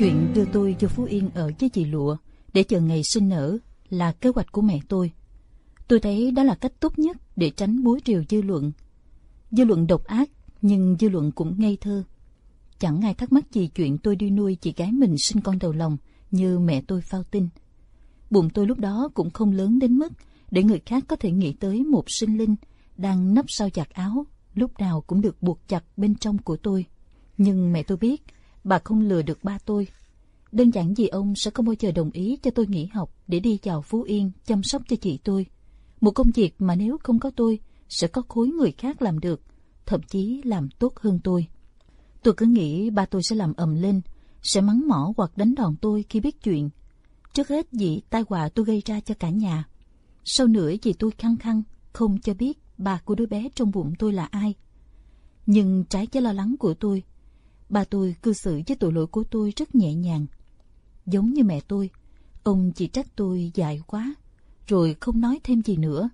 Chuyện đưa tôi cho Phú Yên ở với chị Lụa để chờ ngày sinh nở là kế hoạch của mẹ tôi. Tôi thấy đó là cách tốt nhất để tránh bối rìu dư luận. Dư luận độc ác, nhưng dư luận cũng ngây thơ. Chẳng ai thắc mắc gì chuyện tôi đi nuôi chị gái mình sinh con đầu lòng như mẹ tôi phao tin. Bụng tôi lúc đó cũng không lớn đến mức để người khác có thể nghĩ tới một sinh linh đang nấp sau giặt áo, lúc nào cũng được buộc chặt bên trong của tôi. Nhưng mẹ tôi biết, bà không lừa được ba tôi. Đơn giản vì ông sẽ không bao giờ đồng ý cho tôi nghỉ học để đi vào Phú Yên chăm sóc cho chị tôi. Một công việc mà nếu không có tôi, sẽ có khối người khác làm được, thậm chí làm tốt hơn tôi. Tôi cứ nghĩ ba tôi sẽ làm ầm lên, sẽ mắng mỏ hoặc đánh đòn tôi khi biết chuyện. Trước hết vì tai họa tôi gây ra cho cả nhà. Sau nữa vì tôi khăng khăng, không cho biết bà của đứa bé trong bụng tôi là ai. Nhưng trái với lo lắng của tôi, ba tôi cư xử với tội lỗi của tôi rất nhẹ nhàng. Giống như mẹ tôi, ông chỉ trách tôi dài quá, rồi không nói thêm gì nữa.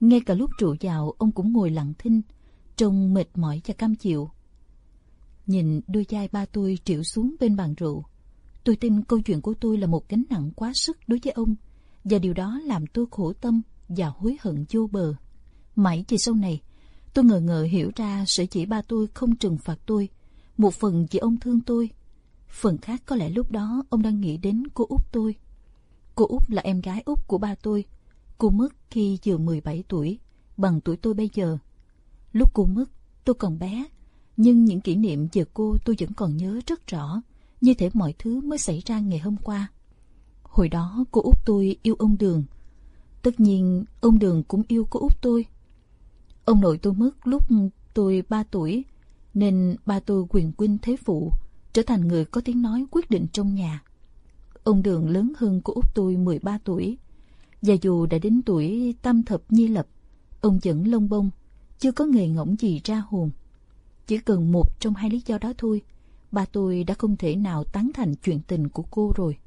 Ngay cả lúc rượu vào, ông cũng ngồi lặng thinh, trông mệt mỏi và cam chịu. Nhìn đôi vai ba tôi triệu xuống bên bàn rượu, tôi tin câu chuyện của tôi là một gánh nặng quá sức đối với ông, và điều đó làm tôi khổ tâm và hối hận vô bờ. Mãi chỉ sau này, tôi ngờ ngờ hiểu ra sẽ chỉ ba tôi không trừng phạt tôi, một phần vì ông thương tôi, phần khác có lẽ lúc đó ông đang nghĩ đến cô út tôi. Cô út là em gái út của ba tôi. Cô mất khi vừa 17 tuổi, bằng tuổi tôi bây giờ. Lúc cô mất, tôi còn bé, nhưng những kỷ niệm về cô tôi vẫn còn nhớ rất rõ, như thể mọi thứ mới xảy ra ngày hôm qua. Hồi đó cô út tôi yêu ông Đường. Tất nhiên ông Đường cũng yêu cô út tôi. Ông nội tôi mất lúc tôi 3 tuổi, nên ba tôi quyền quynh thế phụ, trở thành người có tiếng nói quyết định trong nhà. Ông Đường lớn hơn của út tôi 13 tuổi, và dù đã đến tuổi tam thập nhi lập, ông vẫn lông bông, chưa có nghề ngỗng gì ra hồn. Chỉ cần một trong hai lý do đó thôi, ba tôi đã không thể nào tán thành chuyện tình của cô rồi.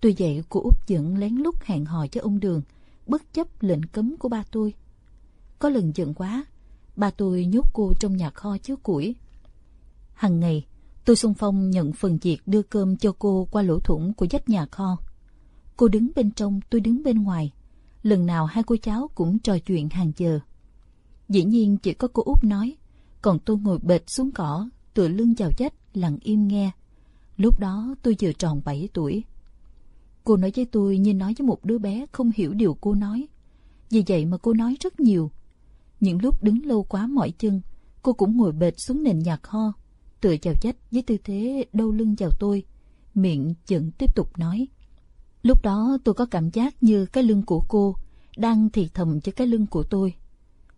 Tuy vậy, cô út vẫn lén lút hẹn hò cho ông Đường, bất chấp lệnh cấm của ba tôi. Có lần giận quá, ba tôi nhốt cô trong nhà kho chứa củi. Hằng ngày, tôi xung phong nhận phần việc đưa cơm cho cô qua lỗ thủng của dách nhà kho. Cô đứng bên trong, tôi đứng bên ngoài. Lần nào hai cô cháu cũng trò chuyện hàng giờ. Dĩ nhiên chỉ có cô út nói, còn tôi ngồi bệt xuống cỏ, tựa lưng vào dách, lặng im nghe. Lúc đó tôi vừa tròn 7 tuổi. Cô nói với tôi như nói với một đứa bé không hiểu điều cô nói. Vì vậy mà cô nói rất nhiều. Những lúc đứng lâu quá mỏi chân, cô cũng ngồi bệt xuống nền nhà kho, tựa vào chết với tư thế đau lưng vào tôi, miệng vẫn tiếp tục nói. Lúc đó tôi có cảm giác như cái lưng của cô đang thì thầm cho cái lưng của tôi.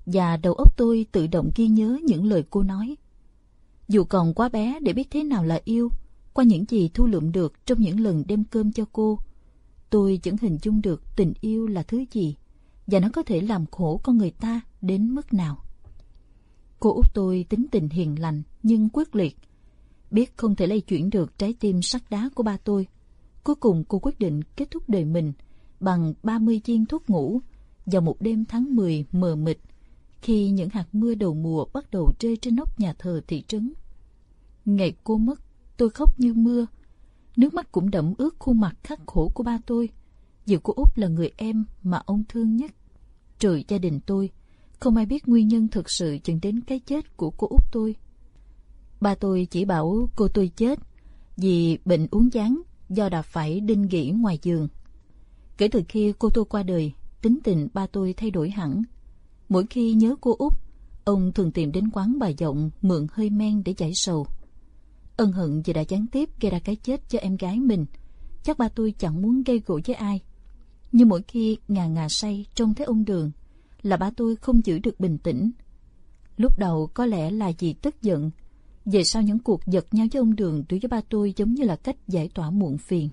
Và đầu óc tôi tự động ghi nhớ những lời cô nói. Dù còn quá bé để biết thế nào là yêu, qua những gì thu lượm được trong những lần đem cơm cho cô, tôi vẫn hình dung được tình yêu là thứ gì và nó có thể làm khổ con người ta đến mức nào. Cô út tôi tính tình hiền lành nhưng quyết liệt, biết không thể lay chuyển được trái tim sắt đá của ba tôi. Cuối cùng cô quyết định kết thúc đời mình bằng 30 viên thuốc ngủ vào một đêm tháng 10 mờ mịt khi những hạt mưa đầu mùa bắt đầu rơi trên nóc nhà thờ thị trấn. Ngày cô mất, tôi khóc như mưa. Nước mắt cũng đẫm ướt khuôn mặt khắc khổ của ba tôi. Dù cô Út là người em mà ông thương nhất. Trừ gia đình tôi, không ai biết nguyên nhân thực sự dẫn đến cái chết của cô út tôi. Ba tôi chỉ bảo cô tôi chết vì bệnh uống chán do đã phải đinh nghỉ ngoài giường. Kể từ khi cô tôi qua đời, tính tình ba tôi thay đổi hẳn. Mỗi khi nhớ cô út, ông thường tìm đến quán bà giọng mượn hơi men để giải sầu. Ân hận vì đã gián tiếp gây ra cái chết cho em gái mình. Chắc ba tôi chẳng muốn gây gỗ với ai. Nhưng mỗi khi ngà ngà say trông thấy ông Đường, là ba tôi không giữ được bình tĩnh. Lúc đầu có lẽ là vì tức giận, về sau những cuộc giật nhau với ông Đường đối với ba tôi giống như là cách giải tỏa muộn phiền.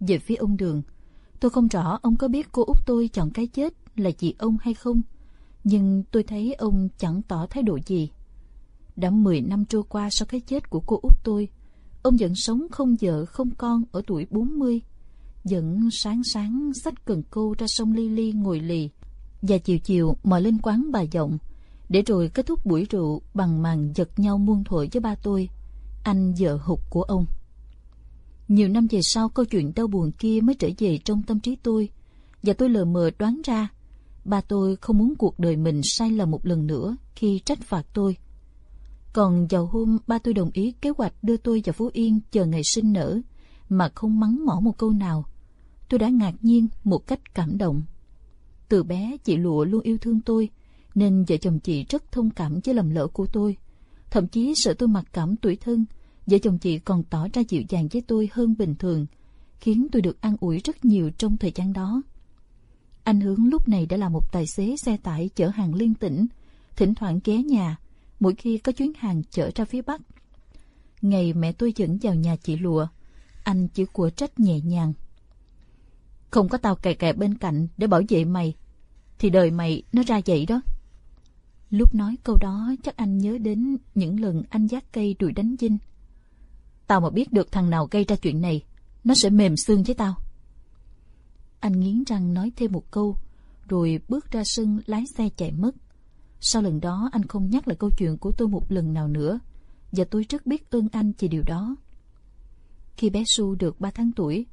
Về phía ông Đường, tôi không rõ ông có biết cô út tôi chọn cái chết là chị ông hay không, nhưng tôi thấy ông chẳng tỏ thái độ gì. Đã 10 năm trôi qua sau cái chết của cô út tôi, ông vẫn sống không vợ không con ở tuổi 40, vẫn sáng sáng sách cần câu ra sông Ly Ly ngồi lì, và chiều chiều mời lên quán bà giọng, để rồi kết thúc buổi rượu bằng màn giật nhau muôn thuở với ba tôi, anh vợ hụt của ông. Nhiều năm về sau câu chuyện đau buồn kia mới trở về trong tâm trí tôi và tôi lờ mờ đoán ra ba tôi không muốn cuộc đời mình sai lầm một lần nữa khi trách phạt tôi. Còn vào hôm ba tôi đồng ý kế hoạch đưa tôi vào Phú Yên chờ ngày sinh nở mà không mắng mỏ một câu nào, tôi đã ngạc nhiên một cách cảm động. Từ bé chị Lụa luôn yêu thương tôi nên vợ chồng chị rất thông cảm với lầm lỡ của tôi. Thậm chí sợ tôi mặc cảm tuổi thân, vợ chồng chị còn tỏ ra dịu dàng với tôi hơn bình thường, khiến tôi được an ủi rất nhiều trong thời gian đó. Anh Hướng lúc này đã là một tài xế xe tải chở hàng liên tỉnh, thỉnh thoảng ghé nhà, mỗi khi có chuyến hàng chở ra phía Bắc. Ngày mẹ tôi dẫn vào nhà chị Lụa, anh chỉ của trách nhẹ nhàng. Không có tao kè kè bên cạnh để bảo vệ mày, thì đời mày nó ra vậy đó. Lúc nói câu đó chắc anh nhớ đến những lần anh giác cây đuổi đánh dinh. Tao mà biết được thằng nào gây ra chuyện này, nó sẽ mềm xương với tao. Anh nghiến răng nói thêm một câu, rồi bước ra sân lái xe chạy mất. Sau lần đó anh không nhắc lại câu chuyện của tôi một lần nào nữa, và tôi rất biết ơn anh vì điều đó. Khi bé Su được 3 tháng tuổi,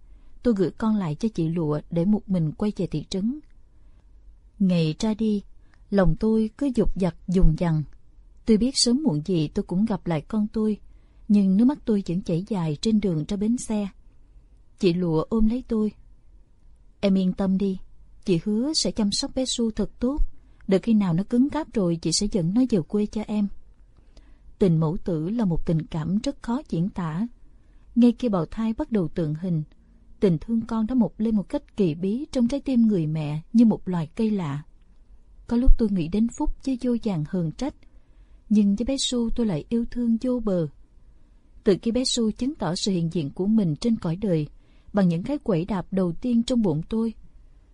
tôi gửi con lại cho chị Lụa để một mình quay về thị trấn. Ngày ra đi, lòng tôi cứ dục dặt dùng dằn. Tôi biết sớm muộn gì tôi cũng gặp lại con tôi, nhưng nước mắt tôi vẫn chảy dài trên đường ra bến xe. Chị Lụa ôm lấy tôi. Em yên tâm đi, chị hứa sẽ chăm sóc bé Su thật tốt. Đợi khi nào nó cứng cáp rồi chị sẽ dẫn nó về quê cho em. Tình mẫu tử là một tình cảm rất khó diễn tả. Ngay khi bào thai bắt đầu tượng hình, tình thương con đã mọc lên một cách kỳ bí trong trái tim người mẹ như một loài cây lạ. Có lúc tôi nghĩ đến Phúc với vô vàng hờn trách, nhưng với bé Su tôi lại yêu thương vô bờ. Từ khi bé Su chứng tỏ sự hiện diện của mình trên cõi đời, bằng những cái quẩy đạp đầu tiên trong bụng tôi,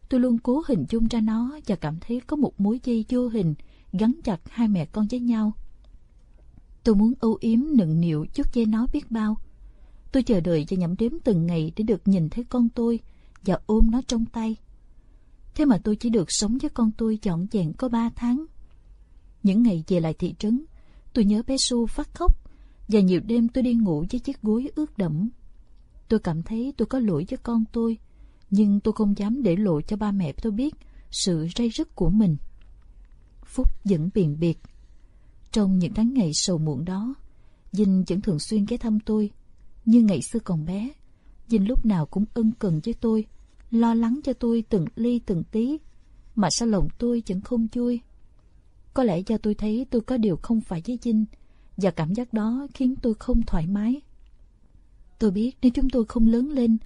tôi luôn cố hình dung ra nó và cảm thấy có một mối dây vô hình gắn chặt hai mẹ con với nhau. Tôi muốn âu yếm nựng nịu chút dây nó biết bao. Tôi chờ đợi và nhẩm đếm từng ngày để được nhìn thấy con tôi và ôm nó trong tay. Thế mà tôi chỉ được sống với con tôi chọn vẹn có ba tháng. Những ngày về lại thị trấn, tôi nhớ bé Su phát khóc và nhiều đêm tôi đi ngủ với chiếc gối ướt đẫm. Tôi cảm thấy tôi có lỗi với con tôi, nhưng tôi không dám để lộ cho ba mẹ tôi biết sự ray rứt của mình. Phúc vẫn biền biệt. Trong những tháng ngày sầu muộn đó, Dinh vẫn thường xuyên ghé thăm tôi. Như ngày xưa còn bé, Dinh lúc nào cũng ân cần với tôi, lo lắng cho tôi từng ly từng tí, mà sao lòng tôi vẫn không vui. Có lẽ do tôi thấy tôi có điều không phải với Dinh, và cảm giác đó khiến tôi không thoải mái. Tôi biết nếu chúng tôi không lớn lên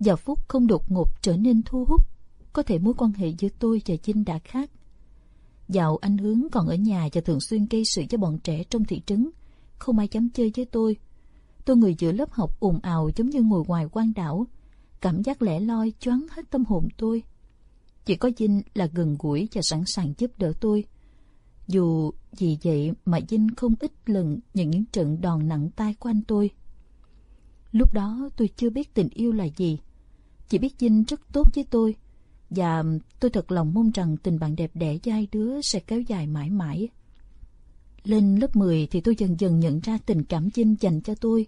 và Phúc không đột ngột trở nên thu hút, có thể mối quan hệ giữa tôi và dinh đã khác. Dạo anh Hướng còn ở nhà và thường xuyên gây sự cho bọn trẻ trong thị trấn, không ai dám chơi với tôi. Tôi người giữa lớp học ồn ào giống như ngồi ngoài quan đảo, cảm giác lẻ loi choáng hết tâm hồn tôi. Chỉ có Vinh là gần gũi và sẵn sàng giúp đỡ tôi. Dù vì vậy mà Vinh không ít lần nhận những trận đòn nặng tay của anh tôi. Lúc đó tôi chưa biết tình yêu là gì. Chỉ biết Vinh rất tốt với tôi. Và tôi thật lòng mong rằng tình bạn đẹp đẽ với hai đứa sẽ kéo dài mãi mãi. Lên lớp 10 thì tôi dần dần nhận ra tình cảm Vinh dành cho tôi.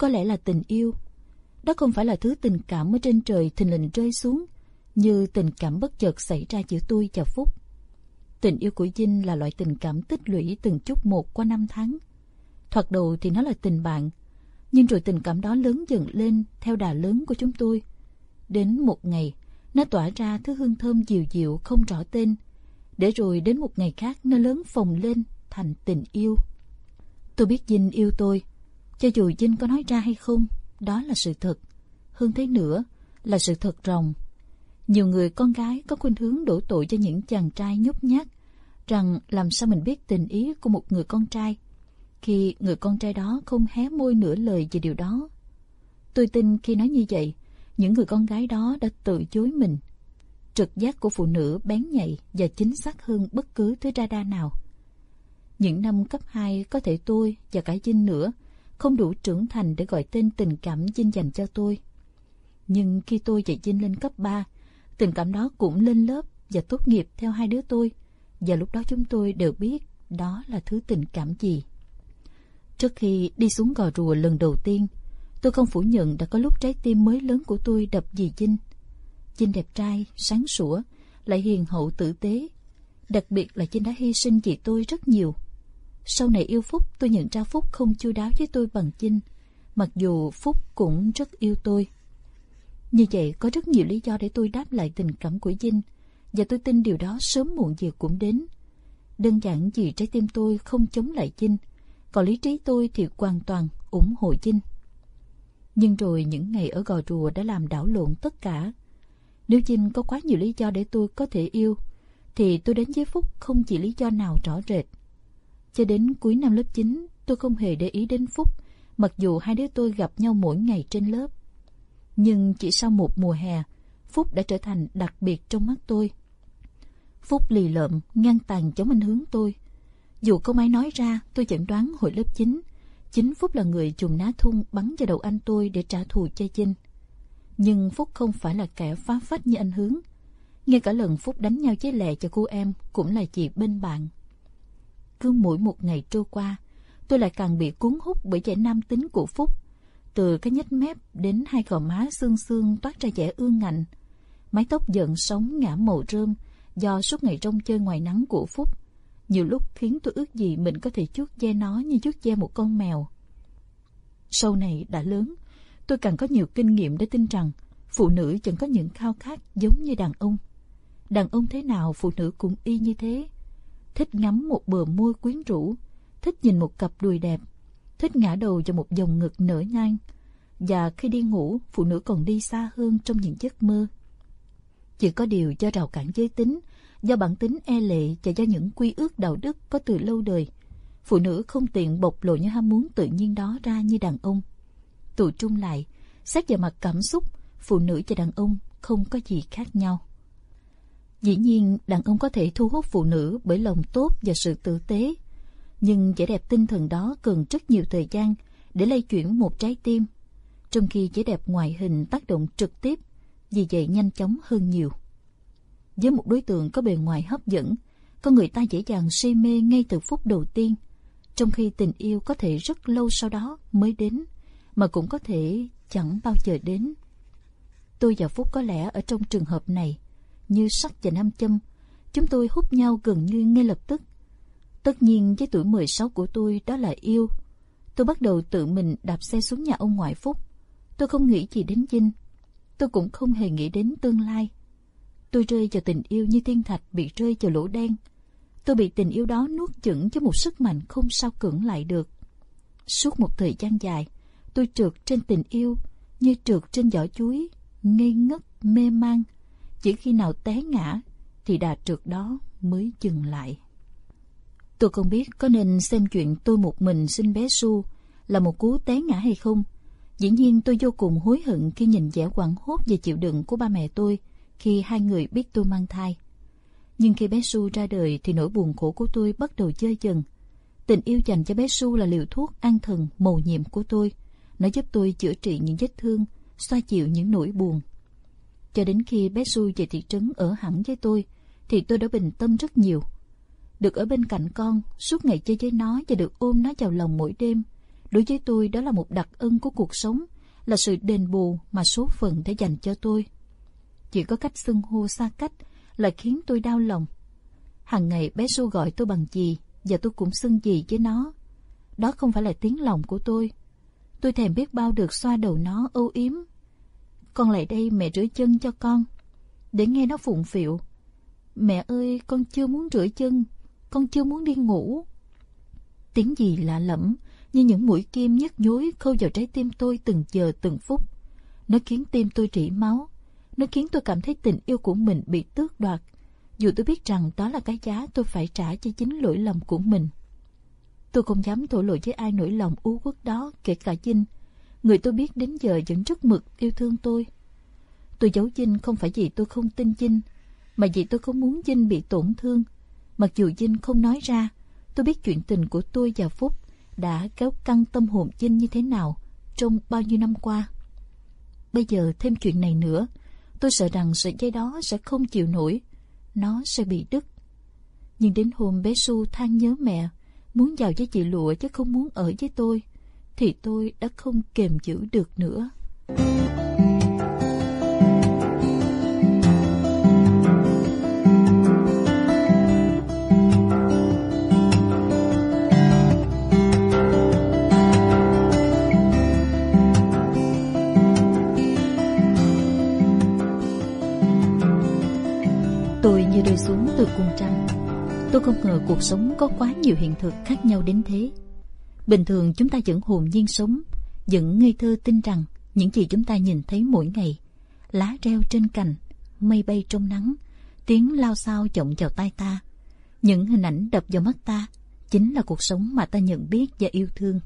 Có lẽ là tình yêu. Đó không phải là thứ tình cảm ở trên trời thình lình rơi xuống, như tình cảm bất chợt xảy ra giữa tôi và Phúc. Tình yêu của dinh là loại tình cảm tích lũy từng chút một qua năm tháng. Thoạt đầu thì nó là tình bạn, nhưng rồi tình cảm đó lớn dần lên theo đà lớn của chúng tôi. Đến một ngày, nó tỏa ra thứ hương thơm dịu dịu không rõ tên, để rồi đến một ngày khác nó lớn phồng lên thành tình yêu. Tôi biết dinh yêu tôi, cho dù Vinh có nói ra hay không, đó là sự thật. Hơn thế nữa là sự thật rồng. Nhiều người con gái có khuynh hướng đổ tội cho những chàng trai nhút nhát, rằng làm sao mình biết tình ý của một người con trai khi người con trai đó không hé môi nửa lời về điều đó. Tôi tin khi nói như vậy, những người con gái đó đã tự chối mình. Trực giác của phụ nữ bén nhạy và chính xác hơn bất cứ thứ radar nào. Những năm cấp 2 có thể tôi và cả Vinh nữa không đủ trưởng thành để gọi tên tình cảm Vinh dành cho tôi. Nhưng khi tôi và Vinh lên cấp 3, tình cảm đó cũng lên lớp và tốt nghiệp theo hai đứa tôi. Và lúc đó chúng tôi đều biết đó là thứ tình cảm gì. Trước khi đi xuống gò rùa lần đầu tiên, Tôi không phủ nhận đã có lúc trái tim mới lớn của tôi đập vì Chinh. Chinh đẹp trai, sáng sủa, lại hiền hậu tử tế. Đặc biệt là Chinh đã hy sinh vì tôi rất nhiều. Sau này yêu Phúc, tôi nhận ra Phúc không chu đáo với tôi bằng Chinh, mặc dù Phúc cũng rất yêu tôi. Như vậy có rất nhiều lý do để tôi đáp lại tình cảm của dinh và tôi tin điều đó sớm muộn gì cũng đến. Đơn giản vì trái tim tôi không chống lại dinh còn lý trí tôi thì hoàn toàn ủng hộ dinh Nhưng rồi những ngày ở gò rùa đã làm đảo lộn tất cả. Nếu dinh có quá nhiều lý do để tôi có thể yêu, thì tôi đến với Phúc không chỉ lý do nào rõ rệt. Cho đến cuối năm lớp 9, tôi không hề để ý đến Phúc, mặc dù hai đứa tôi gặp nhau mỗi ngày trên lớp. Nhưng chỉ sau một mùa hè, Phúc đã trở thành đặc biệt trong mắt tôi. Phúc lì lợm, ngăn tàn chống anh hướng tôi. Dù không ai nói ra, tôi chẩn đoán hồi lớp 9, chính Phúc là người dùng ná thun bắn vào đầu anh tôi để trả thù cho Chinh. Nhưng Phúc không phải là kẻ phá phách như anh hướng. Ngay cả lần Phúc đánh nhau chế lệ cho cô em cũng là chị bên bạn. Cứ mỗi một ngày trôi qua, tôi lại càng bị cuốn hút bởi vẻ nam tính của Phúc. Từ cái nhếch mép đến hai gò má xương xương toát ra vẻ ương ngạnh. Mái tóc giận sóng ngã màu rơm do suốt ngày trong chơi ngoài nắng của Phúc. Nhiều lúc khiến tôi ước gì mình có thể chuốt che nó như chuốt che một con mèo. Sau này đã lớn, tôi càng có nhiều kinh nghiệm để tin rằng phụ nữ chẳng có những khao khát giống như đàn ông. Đàn ông thế nào phụ nữ cũng y như thế. Thích ngắm một bờ môi quyến rũ, thích nhìn một cặp đùi đẹp, thích ngã đầu vào một dòng ngực nở nang. Và khi đi ngủ, phụ nữ còn đi xa hơn trong những giấc mơ. Chỉ có điều do rào cản giới tính, do bản tính e lệ và do những quy ước đạo đức có từ lâu đời, phụ nữ không tiện bộc lộ những ham muốn tự nhiên đó ra như đàn ông. Tụ trung lại, xét về mặt cảm xúc, phụ nữ và đàn ông không có gì khác nhau. Dĩ nhiên, đàn ông có thể thu hút phụ nữ bởi lòng tốt và sự tử tế. Nhưng vẻ đẹp tinh thần đó cần rất nhiều thời gian để lay chuyển một trái tim, trong khi vẻ đẹp ngoại hình tác động trực tiếp, vì vậy nhanh chóng hơn nhiều. Với một đối tượng có bề ngoài hấp dẫn, con người ta dễ dàng say mê ngay từ phút đầu tiên, trong khi tình yêu có thể rất lâu sau đó mới đến, mà cũng có thể chẳng bao giờ đến. Tôi và Phúc có lẽ ở trong trường hợp này, như sắt và nam châm, chúng tôi hút nhau gần như ngay lập tức. Tất nhiên với tuổi 16 của tôi đó là yêu. Tôi bắt đầu tự mình đạp xe xuống nhà ông ngoại Phúc. Tôi không nghĩ gì đến Vinh. Tôi cũng không hề nghĩ đến tương lai. Tôi rơi vào tình yêu như thiên thạch bị rơi vào lỗ đen. Tôi bị tình yêu đó nuốt chửng với một sức mạnh không sao cưỡng lại được. Suốt một thời gian dài, tôi trượt trên tình yêu như trượt trên vỏ chuối, ngây ngất, mê mang chỉ khi nào té ngã thì đà trượt đó mới dừng lại. Tôi không biết có nên xem chuyện tôi một mình sinh bé Su là một cú té ngã hay không. Dĩ nhiên tôi vô cùng hối hận khi nhìn vẻ quảng hốt và chịu đựng của ba mẹ tôi khi hai người biết tôi mang thai. Nhưng khi bé Su ra đời thì nỗi buồn khổ của tôi bắt đầu chơi dần. Tình yêu dành cho bé Su là liều thuốc an thần mầu nhiệm của tôi. Nó giúp tôi chữa trị những vết thương, xoa dịu những nỗi buồn. Cho đến khi bé Xui về thị trấn ở hẳn với tôi, thì tôi đã bình tâm rất nhiều. Được ở bên cạnh con, suốt ngày chơi với nó và được ôm nó vào lòng mỗi đêm. Đối với tôi đó là một đặc ân của cuộc sống, là sự đền bù mà số phận đã dành cho tôi. Chỉ có cách xưng hô xa cách là khiến tôi đau lòng. Hằng ngày bé Su gọi tôi bằng gì và tôi cũng xưng gì với nó. Đó không phải là tiếng lòng của tôi. Tôi thèm biết bao được xoa đầu nó âu yếm. Con lại đây mẹ rửa chân cho con. Để nghe nó phụng phịu. Mẹ ơi, con chưa muốn rửa chân. Con chưa muốn đi ngủ. Tiếng gì lạ lẫm như những mũi kim nhức nhối khâu vào trái tim tôi từng giờ từng phút. Nó khiến tim tôi rỉ máu. Nó khiến tôi cảm thấy tình yêu của mình bị tước đoạt. Dù tôi biết rằng đó là cái giá tôi phải trả cho chính lỗi lầm của mình. Tôi không dám thổ lộ với ai nỗi lòng u uất đó, kể cả Vinh. Người tôi biết đến giờ vẫn rất mực yêu thương tôi. Tôi giấu Vinh không phải vì tôi không tin Vinh, mà vì tôi không muốn Vinh bị tổn thương. Mặc dù Vinh không nói ra, tôi biết chuyện tình của tôi và Phúc đã kéo căng tâm hồn Vinh như thế nào trong bao nhiêu năm qua. Bây giờ thêm chuyện này nữa, tôi sợ rằng sợi dây đó sẽ không chịu nổi, nó sẽ bị đứt. Nhưng đến hôm bé Su than nhớ mẹ, muốn vào với chị Lụa chứ không muốn ở với tôi, thì tôi đã không kềm giữ được nữa. Tôi như rơi xuống từ cung trăng. Tôi không ngờ cuộc sống có quá nhiều hiện thực khác nhau đến thế. Bình thường chúng ta vẫn hồn nhiên sống, vẫn ngây thơ tin rằng những gì chúng ta nhìn thấy mỗi ngày, lá reo trên cành, mây bay trong nắng, tiếng lao sao vọng vào tai ta, những hình ảnh đập vào mắt ta chính là cuộc sống mà ta nhận biết và yêu thương.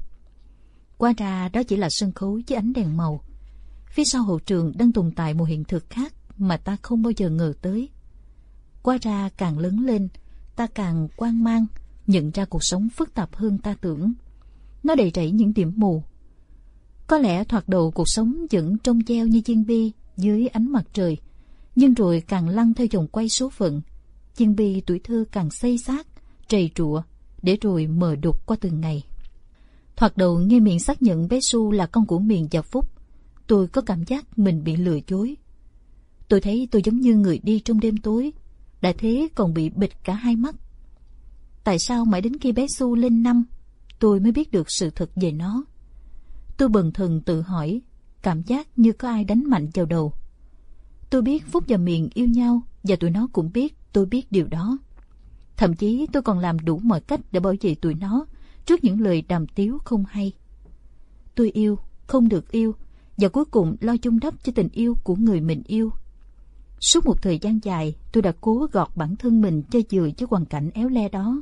Qua ra đó chỉ là sân khấu với ánh đèn màu. Phía sau hậu trường đang tồn tại một hiện thực khác mà ta không bao giờ ngờ tới. Qua ra càng lớn lên, ta càng quan mang, nhận ra cuộc sống phức tạp hơn ta tưởng. Nó đầy rẫy những điểm mù. Có lẽ thoạt đầu cuộc sống vẫn trông treo như chiên bi dưới ánh mặt trời, nhưng rồi càng lăn theo dòng quay số phận. Chiên bi tuổi thơ càng xây xác, trầy trụa, để rồi mờ đục qua từng ngày. Thoạt đầu nghe miệng xác nhận bé Su là con của miền và Phúc, tôi có cảm giác mình bị lừa dối. Tôi thấy tôi giống như người đi trong đêm tối, đã thế còn bị bịt cả hai mắt. Tại sao mãi đến khi bé Su lên năm, tôi mới biết được sự thật về nó? Tôi bần thần tự hỏi, cảm giác như có ai đánh mạnh vào đầu. Tôi biết Phúc và Miền yêu nhau và tụi nó cũng biết tôi biết điều đó. Thậm chí tôi còn làm đủ mọi cách để bảo vệ tụi nó trước những lời đàm tiếu không hay. Tôi yêu, không được yêu và cuối cùng lo chung đắp cho tình yêu của người mình yêu. Suốt một thời gian dài, tôi đã cố gọt bản thân mình cho vừa với hoàn cảnh éo le đó.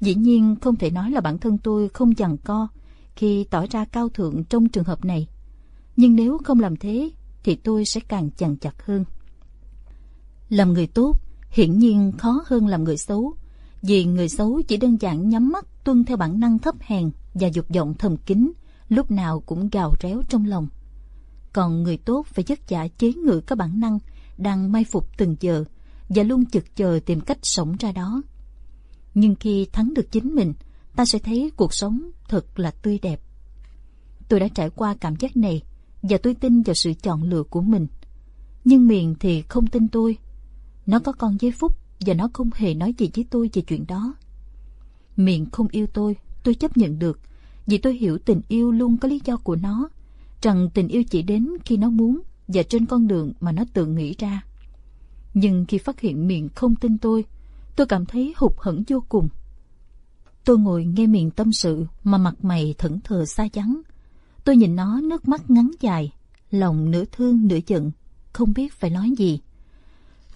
Dĩ nhiên không thể nói là bản thân tôi không dằn co khi tỏ ra cao thượng trong trường hợp này. Nhưng nếu không làm thế, thì tôi sẽ càng chằn chặt hơn. Làm người tốt, hiển nhiên khó hơn làm người xấu, vì người xấu chỉ đơn giản nhắm mắt tuân theo bản năng thấp hèn và dục vọng thầm kín, lúc nào cũng gào réo trong lòng. Còn người tốt phải vất giả chế ngự các bản năng đang mai phục từng giờ và luôn chực chờ tìm cách sống ra đó. Nhưng khi thắng được chính mình, ta sẽ thấy cuộc sống thật là tươi đẹp. Tôi đã trải qua cảm giác này và tôi tin vào sự chọn lựa của mình. Nhưng Miền thì không tin tôi. Nó có con với Phúc và nó không hề nói gì với tôi về chuyện đó. Miền không yêu tôi, tôi chấp nhận được vì tôi hiểu tình yêu luôn có lý do của nó, rằng tình yêu chỉ đến khi nó muốn và trên con đường mà nó tự nghĩ ra. Nhưng khi phát hiện miệng không tin tôi, tôi cảm thấy hụt hẫng vô cùng. Tôi ngồi nghe miệng tâm sự mà mặt mày thẫn thờ xa vắng. Tôi nhìn nó nước mắt ngắn dài, lòng nửa thương nửa giận, không biết phải nói gì.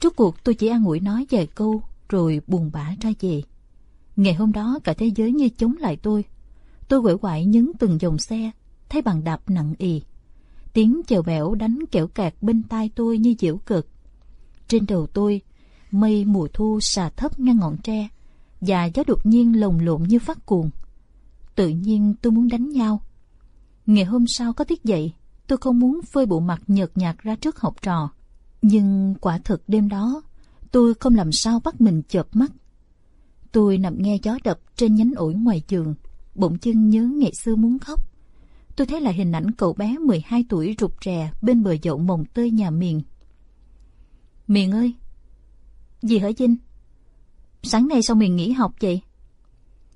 Trước cuộc tôi chỉ an ủi nói vài câu rồi buồn bã ra về. Ngày hôm đó cả thế giới như chống lại tôi. Tôi quẩy quại nhấn từng dòng xe, thấy bằng đạp nặng ì. Tiếng chèo bẻo đánh kẻo kẹt bên tai tôi như diễu cực. Trên đầu tôi, mây mùa thu xà thấp ngang ngọn tre, và gió đột nhiên lồng lộn như phát cuồng. Tự nhiên tôi muốn đánh nhau. Ngày hôm sau có tiết dậy, tôi không muốn phơi bộ mặt nhợt nhạt ra trước học trò. Nhưng quả thực đêm đó, tôi không làm sao bắt mình chợp mắt. Tôi nằm nghe gió đập trên nhánh ổi ngoài giường, bỗng chân nhớ ngày xưa muốn khóc. Tôi thấy lại hình ảnh cậu bé 12 tuổi rụt rè bên bờ dậu mồng tơi nhà miền. Miền ơi! Gì hả Vinh? Sáng nay sao miền nghỉ học vậy?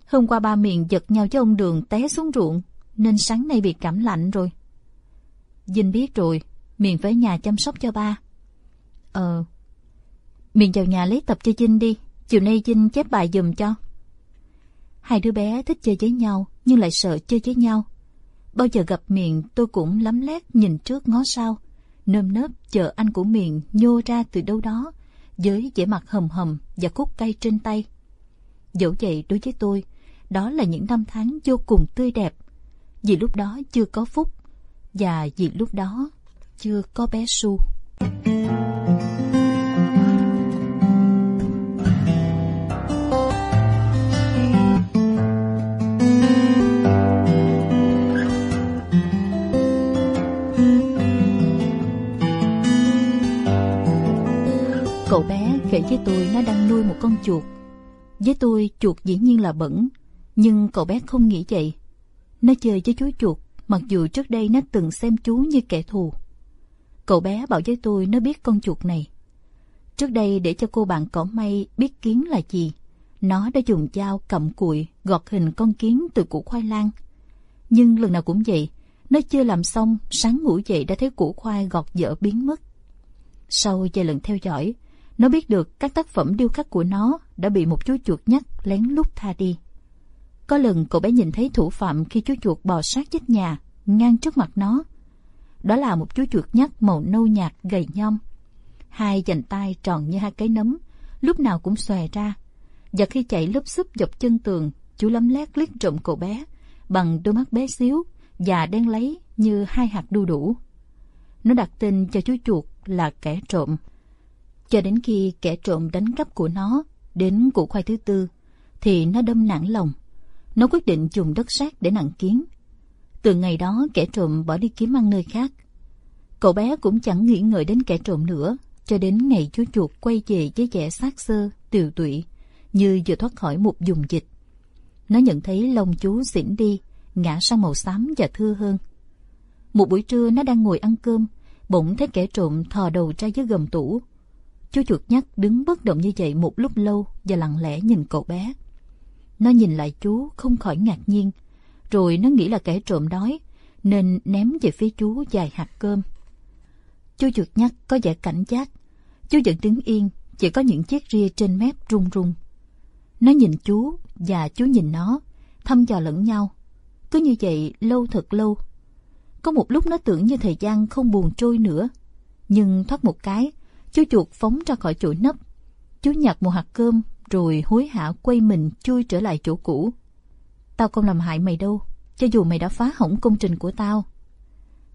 Hôm qua ba miền giật nhau với ông đường té xuống ruộng, nên sáng nay bị cảm lạnh rồi. Vinh biết rồi, miền phải nhà chăm sóc cho ba. Ờ, miền vào nhà lấy tập cho Vinh đi, chiều nay Vinh chép bài dùm cho. Hai đứa bé thích chơi với nhau, nhưng lại sợ chơi với nhau. Bao giờ gặp miền tôi cũng lắm lét nhìn trước ngó sau, nơm nớp chờ anh của miền nhô ra từ đâu đó, với vẻ mặt hầm hầm và khúc cây trên tay. Dẫu vậy đối với tôi, đó là những năm tháng vô cùng tươi đẹp, vì lúc đó chưa có Phúc, và vì lúc đó chưa có bé Su. Cậu vậy với tôi nó đang nuôi một con chuột. Với tôi chuột dĩ nhiên là bẩn, nhưng cậu bé không nghĩ vậy. Nó chơi với chú chuột, mặc dù trước đây nó từng xem chú như kẻ thù. Cậu bé bảo với tôi nó biết con chuột này. Trước đây để cho cô bạn cỏ may biết kiến là gì, nó đã dùng dao cầm cụi gọt hình con kiến từ củ khoai lang. Nhưng lần nào cũng vậy, nó chưa làm xong, sáng ngủ dậy đã thấy củ khoai gọt dở biến mất. Sau vài lần theo dõi, nó biết được các tác phẩm điêu khắc của nó đã bị một chú chuột nhắt lén lút tha đi. Có lần cậu bé nhìn thấy thủ phạm khi chú chuột bò sát vách nhà, ngang trước mặt nó. Đó là một chú chuột nhắt màu nâu nhạt gầy nhom. Hai dành tay tròn như hai cái nấm, lúc nào cũng xòe ra. Và khi chạy lấp xúp dọc chân tường, chú lấm lét liếc trộm cậu bé, bằng đôi mắt bé xíu và đen lấy như hai hạt đu đủ. Nó đặt tên cho chú chuột là kẻ trộm. Cho đến khi kẻ trộm đánh cắp của nó đến củ khoai thứ tư, thì nó đâm nản lòng. Nó quyết định dùng đất sét để nặng kiến. Từ ngày đó kẻ trộm bỏ đi kiếm ăn nơi khác. Cậu bé cũng chẳng nghĩ ngợi đến kẻ trộm nữa, cho đến ngày chú chuột quay về với vẻ xác xơ, tiều tụy, như vừa thoát khỏi một dùng dịch. Nó nhận thấy lông chú xỉn đi, ngã sang màu xám và thưa hơn. Một buổi trưa nó đang ngồi ăn cơm, bỗng thấy kẻ trộm thò đầu ra dưới gầm tủ. Chú chuột nhắt đứng bất động như vậy một lúc lâu và lặng lẽ nhìn cậu bé. Nó nhìn lại chú không khỏi ngạc nhiên, rồi nó nghĩ là kẻ trộm đói, nên ném về phía chú vài hạt cơm. Chú chuột nhắt có vẻ cảnh giác, chú vẫn đứng yên, chỉ có những chiếc ria trên mép rung rung. Nó nhìn chú và chú nhìn nó, thăm dò lẫn nhau. Cứ như vậy lâu thật lâu. Có một lúc nó tưởng như thời gian không buồn trôi nữa. Nhưng thoát một cái, chú chuột phóng ra khỏi chỗ nấp. Chú nhặt một hạt cơm rồi hối hả quay mình chui trở lại chỗ cũ. Tao không làm hại mày đâu, cho dù mày đã phá hỏng công trình của tao.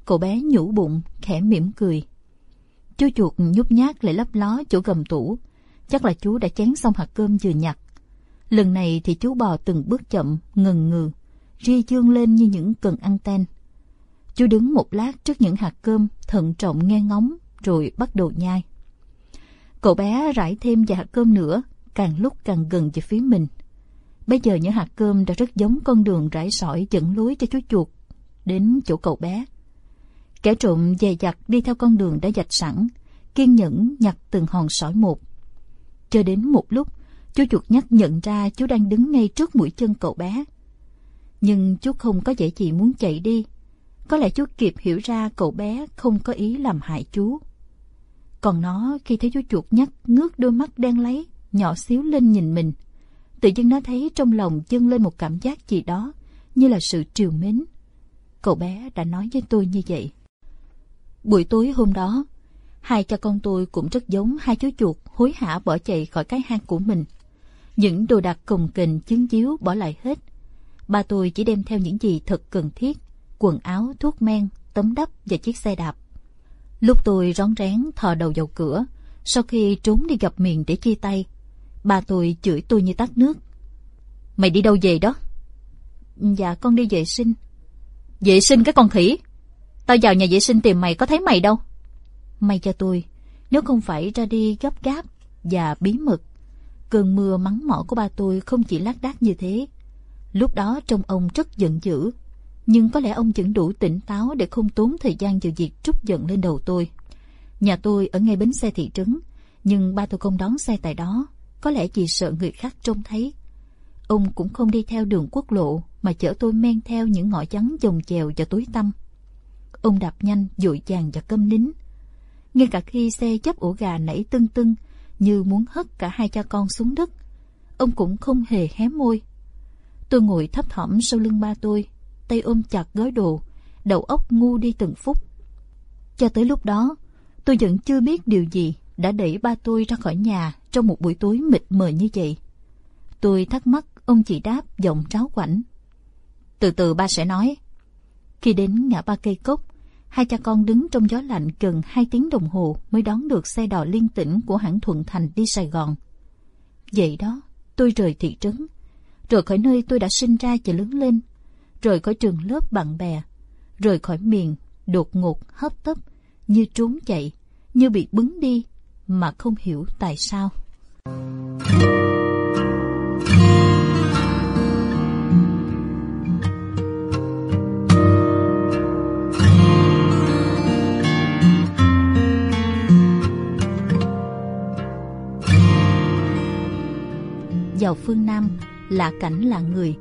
Cậu bé nhủ bụng, khẽ mỉm cười. Chú chuột nhút nhát lại lấp ló chỗ gầm tủ. Chắc là chú đã chén xong hạt cơm vừa nhặt. Lần này thì chú bò từng bước chậm, ngần ngừ, ria dương lên như những cần anten. Chú đứng một lát trước những hạt cơm, thận trọng nghe ngóng, rồi bắt đầu nhai. Cậu bé rải thêm vài hạt cơm nữa, càng lúc càng gần về phía mình. Bây giờ những hạt cơm đã rất giống con đường rải sỏi dẫn lối cho chú chuột đến chỗ cậu bé. Kẻ trộm dè dặt đi theo con đường đã dạch sẵn, kiên nhẫn nhặt từng hòn sỏi một. Cho đến một lúc, chú chuột nhắc nhận ra chú đang đứng ngay trước mũi chân cậu bé. Nhưng chú không có vẻ gì muốn chạy đi. Có lẽ chú kịp hiểu ra cậu bé không có ý làm hại chú. Còn nó khi thấy chú chuột nhắc ngước đôi mắt đen lấy, nhỏ xíu lên nhìn mình. Tự dưng nó thấy trong lòng dâng lên một cảm giác gì đó, như là sự triều mến. Cậu bé đã nói với tôi như vậy. Buổi tối hôm đó, hai cha con tôi cũng rất giống hai chú chuột hối hả bỏ chạy khỏi cái hang của mình. Những đồ đạc cồng kềnh chứng chiếu bỏ lại hết. Ba tôi chỉ đem theo những gì thật cần thiết, quần áo, thuốc men, tấm đắp và chiếc xe đạp. Lúc tôi rón rén thò đầu vào cửa, sau khi trốn đi gặp miền để chia tay, ba tôi chửi tôi như tắt nước. Mày đi đâu về đó? Dạ con đi vệ sinh. Vệ sinh cái con khỉ? Tao vào nhà vệ sinh tìm mày có thấy mày đâu. May cho tôi, nếu không phải ra đi gấp gáp và bí mật, cơn mưa mắng mỏ của ba tôi không chỉ lác đác như thế. Lúc đó trông ông rất giận dữ, nhưng có lẽ ông vẫn đủ tỉnh táo để không tốn thời gian vào việc trút giận lên đầu tôi. Nhà tôi ở ngay bến xe thị trấn, nhưng ba tôi không đón xe tại đó, có lẽ vì sợ người khác trông thấy. Ông cũng không đi theo đường quốc lộ mà chở tôi men theo những ngõ trắng dòng chèo và tối tăm. Ông đạp nhanh, dội vàng và câm nín. Ngay cả khi xe chấp ổ gà nảy tưng tưng như muốn hất cả hai cha con xuống đất, ông cũng không hề hé môi. Tôi ngồi thấp thỏm sau lưng ba tôi, tay ôm chặt gói đồ, đầu óc ngu đi từng phút. Cho tới lúc đó, tôi vẫn chưa biết điều gì đã đẩy ba tôi ra khỏi nhà trong một buổi tối mịt mờ như vậy. Tôi thắc mắc, ông chị đáp giọng tráo quảnh. Từ từ ba sẽ nói. Khi đến ngã ba cây cốc, hai cha con đứng trong gió lạnh gần hai tiếng đồng hồ mới đón được xe đò liên tỉnh của hãng Thuận Thành đi Sài Gòn. Vậy đó, tôi rời thị trấn, rời khỏi nơi tôi đã sinh ra và lớn lên, rời khỏi trường lớp bạn bè, rời khỏi miền, đột ngột, hấp tấp, như trốn chạy, như bị bứng đi, mà không hiểu tại sao. Vào phương Nam, là cảnh là người,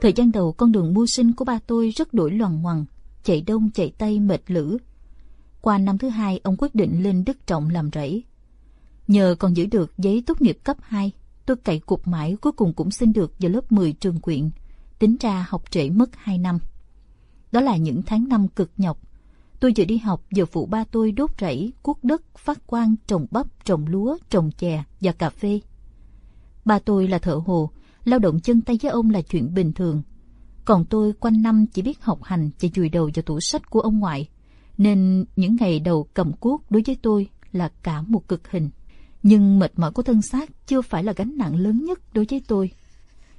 Thời gian đầu con đường mưu sinh của ba tôi rất đổi loằng ngoằng, chạy đông chạy tây mệt lử. Qua năm thứ hai, ông quyết định lên Đức Trọng làm rẫy. Nhờ còn giữ được giấy tốt nghiệp cấp 2, tôi cậy cục mãi cuối cùng cũng xin được vào lớp 10 trường quyện. Tính ra học trễ mất 2 năm. Đó là những tháng năm cực nhọc. Tôi vừa đi học vừa phụ ba tôi đốt rẫy, cuốc đất, phát quang trồng bắp, trồng lúa, trồng chè và cà phê. Ba tôi là thợ hồ, lao động chân tay với ông là chuyện bình thường. Còn tôi quanh năm chỉ biết học hành và chùi đầu vào tủ sách của ông ngoại. Nên những ngày đầu cầm cuốc đối với tôi là cả một cực hình. Nhưng mệt mỏi của thân xác chưa phải là gánh nặng lớn nhất đối với tôi.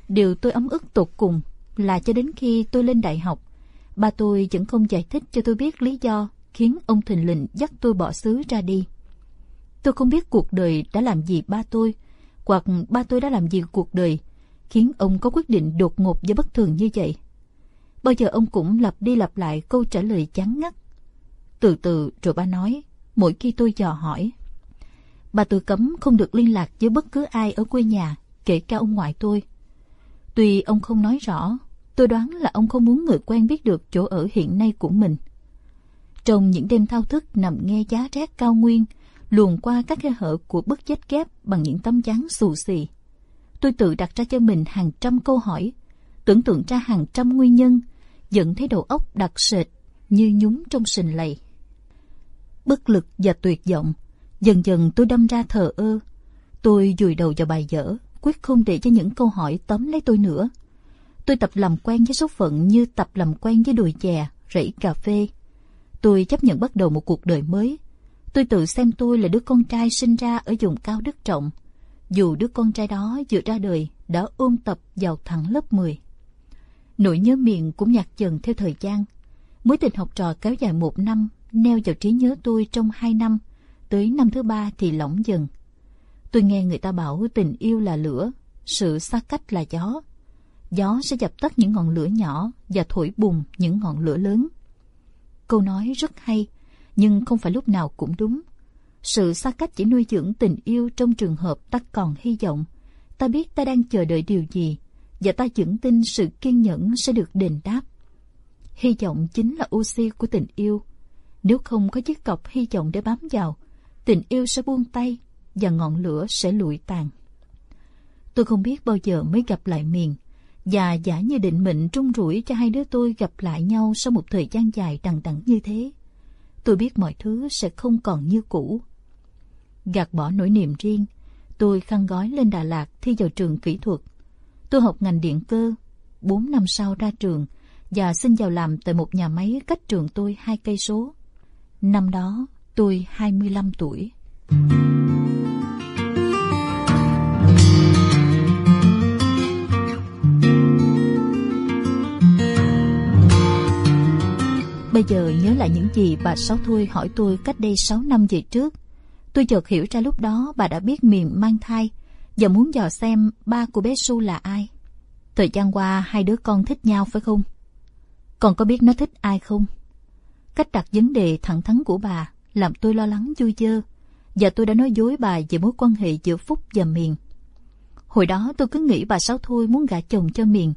Điều tôi ấm ức tột cùng là cho đến khi tôi lên đại học, ba tôi vẫn không giải thích cho tôi biết lý do khiến ông thình lình dắt tôi bỏ xứ ra đi. Tôi không biết cuộc đời đã làm gì ba tôi, hoặc ba tôi đã làm gì cuộc đời, khiến ông có quyết định đột ngột và bất thường như vậy. Bao giờ ông cũng lặp đi lặp lại câu trả lời chán ngắt. Từ từ rồi ba nói, mỗi khi tôi dò hỏi. Bà tôi cấm không được liên lạc với bất cứ ai ở quê nhà, kể cả ông ngoại tôi. Tuy ông không nói rõ, tôi đoán là ông không muốn người quen biết được chỗ ở hiện nay của mình. Trong những đêm thao thức nằm nghe giá rét cao nguyên, luồn qua các khe hở của bức chết kép bằng những tấm chắn xù xì. Tôi tự đặt ra cho mình hàng trăm câu hỏi, tưởng tượng ra hàng trăm nguyên nhân, dẫn thấy đầu óc đặc sệt như nhúng trong sình lầy. Bất lực và tuyệt vọng, dần dần tôi đâm ra thờ ơ. Tôi dùi đầu vào bài dở, quyết không để cho những câu hỏi tóm lấy tôi nữa. Tôi tập làm quen với số phận như tập làm quen với đùi chè, rẫy cà phê. Tôi chấp nhận bắt đầu một cuộc đời mới. Tôi tự xem tôi là đứa con trai sinh ra ở vùng cao đức trọng. Dù đứa con trai đó vừa ra đời đã ôn tập vào thẳng lớp 10. Nỗi nhớ miệng cũng nhạt dần theo thời gian. Mối tình học trò kéo dài một năm, neo vào trí nhớ tôi trong hai năm. Tới năm thứ ba thì lỏng dần. Tôi nghe người ta bảo tình yêu là lửa, sự xa cách là gió. Gió sẽ dập tắt những ngọn lửa nhỏ và thổi bùng những ngọn lửa lớn. Câu nói rất hay, nhưng không phải lúc nào cũng đúng. Sự xa cách chỉ nuôi dưỡng tình yêu trong trường hợp ta còn hy vọng. Ta biết ta đang chờ đợi điều gì, và ta vững tin sự kiên nhẫn sẽ được đền đáp. Hy vọng chính là oxy của tình yêu. Nếu không có chiếc cọc hy vọng để bám vào, tình yêu sẽ buông tay và ngọn lửa sẽ lụi tàn. Tôi không biết bao giờ mới gặp lại miền, và giả như định mệnh trung rủi cho hai đứa tôi gặp lại nhau sau một thời gian dài đằng đẵng như thế. Tôi biết mọi thứ sẽ không còn như cũ. Gạt bỏ nỗi niềm riêng, tôi khăn gói lên Đà Lạt thi vào trường kỹ thuật. Tôi học ngành điện cơ, bốn năm sau ra trường và xin vào làm tại một nhà máy cách trường tôi hai cây số. Năm đó, tôi 25 tuổi. Bây giờ nhớ lại những gì bà Sáu Thôi hỏi tôi cách đây 6 năm về trước. Tôi chợt hiểu ra lúc đó bà đã biết miền mang thai và muốn dò xem ba của bé Su là ai. Thời gian qua hai đứa con thích nhau phải không? Còn có biết nó thích ai không? Cách đặt vấn đề thẳng thắn của bà làm tôi lo lắng vui dơ và tôi đã nói dối bà về mối quan hệ giữa Phúc và Miền. Hồi đó tôi cứ nghĩ bà Sáu Thôi muốn gả chồng cho Miền.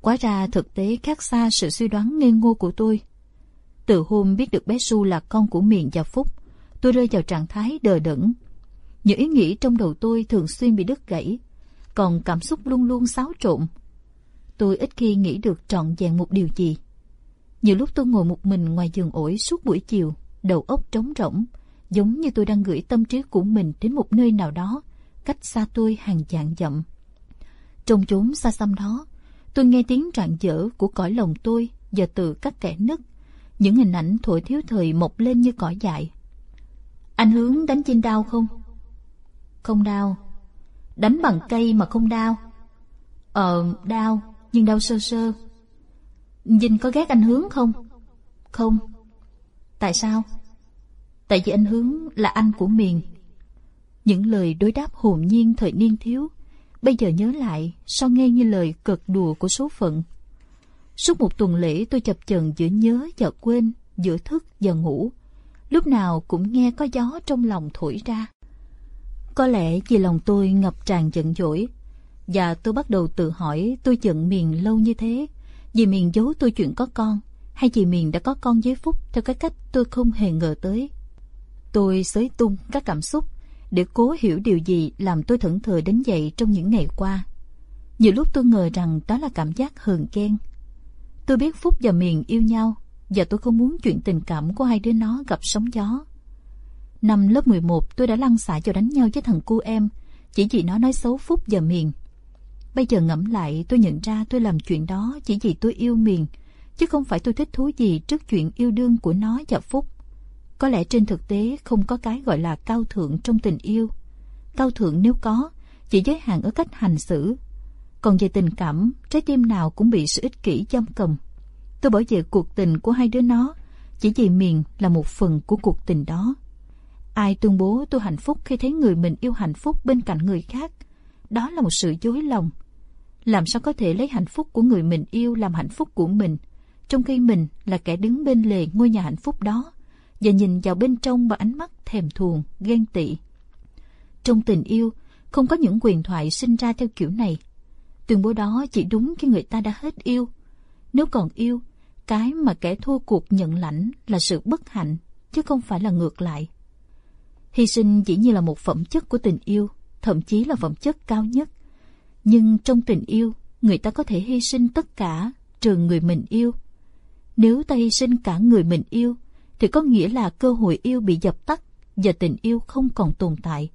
Quá ra thực tế khác xa sự suy đoán ngây ngô của tôi. Từ hôm biết được bé Su là con của Miền và Phúc, tôi rơi vào trạng thái đờ đẫn. Những ý nghĩ trong đầu tôi thường xuyên bị đứt gãy, còn cảm xúc luôn luôn xáo trộn. Tôi ít khi nghĩ được trọn vẹn một điều gì. Nhiều lúc tôi ngồi một mình ngoài giường ổi suốt buổi chiều, đầu óc trống rỗng, giống như tôi đang gửi tâm trí của mình đến một nơi nào đó, cách xa tôi hàng vạn dặm. Trong chốn xa xăm đó, tôi nghe tiếng rạng dở của cõi lòng tôi và từ các kẻ nứt, những hình ảnh thổi thiếu thời mọc lên như cỏ dại. Anh hướng đánh trên đau không? Không đau. Đánh bằng cây mà không đau. Ờ, đau, nhưng đau sơ sơ. Dinh có ghét anh hướng không? Không. Tại sao? Tại vì anh Hướng là anh của miền. Những lời đối đáp hồn nhiên thời niên thiếu, bây giờ nhớ lại sao nghe như lời cợt đùa của số phận. Suốt một tuần lễ tôi chập chờn giữa nhớ và quên, giữa thức và ngủ. Lúc nào cũng nghe có gió trong lòng thổi ra. Có lẽ vì lòng tôi ngập tràn giận dỗi, Và tôi bắt đầu tự hỏi tôi giận miền lâu như thế vì miền giấu tôi chuyện có con hay vì miền đã có con với Phúc theo cái cách tôi không hề ngờ tới. Tôi xới tung các cảm xúc để cố hiểu điều gì làm tôi thẫn thờ đến vậy trong những ngày qua. Nhiều lúc tôi ngờ rằng đó là cảm giác hờn ghen. Tôi biết Phúc và Miền yêu nhau và tôi không muốn chuyện tình cảm của hai đứa nó gặp sóng gió. Năm lớp 11 tôi đã lăn xả cho đánh nhau với thằng cu em chỉ vì nó nói xấu Phúc và Miền. Bây giờ ngẫm lại tôi nhận ra tôi làm chuyện đó chỉ vì tôi yêu Miền chứ không phải tôi thích thú gì trước chuyện yêu đương của nó và Phúc. Có lẽ trên thực tế không có cái gọi là cao thượng trong tình yêu. Cao thượng nếu có, chỉ giới hạn ở cách hành xử. Còn về tình cảm, trái tim nào cũng bị sự ích kỷ giam cầm. Tôi bảo vệ cuộc tình của hai đứa nó, chỉ vì miền là một phần của cuộc tình đó. Ai tuyên bố tôi hạnh phúc khi thấy người mình yêu hạnh phúc bên cạnh người khác, đó là một sự dối lòng. Làm sao có thể lấy hạnh phúc của người mình yêu làm hạnh phúc của mình, trong khi mình là kẻ đứng bên lề ngôi nhà hạnh phúc đó, và nhìn vào bên trong bằng ánh mắt thèm thuồng, ghen tị. Trong tình yêu, không có những quyền thoại sinh ra theo kiểu này. Tuyên bố đó chỉ đúng khi người ta đã hết yêu. Nếu còn yêu, cái mà kẻ thua cuộc nhận lãnh là sự bất hạnh, chứ không phải là ngược lại. Hy sinh chỉ như là một phẩm chất của tình yêu, thậm chí là phẩm chất cao nhất. Nhưng trong tình yêu, người ta có thể hy sinh tất cả trừ người mình yêu. Nếu ta hy sinh cả người mình yêu, thì có nghĩa là cơ hội yêu bị dập tắt và tình yêu không còn tồn tại.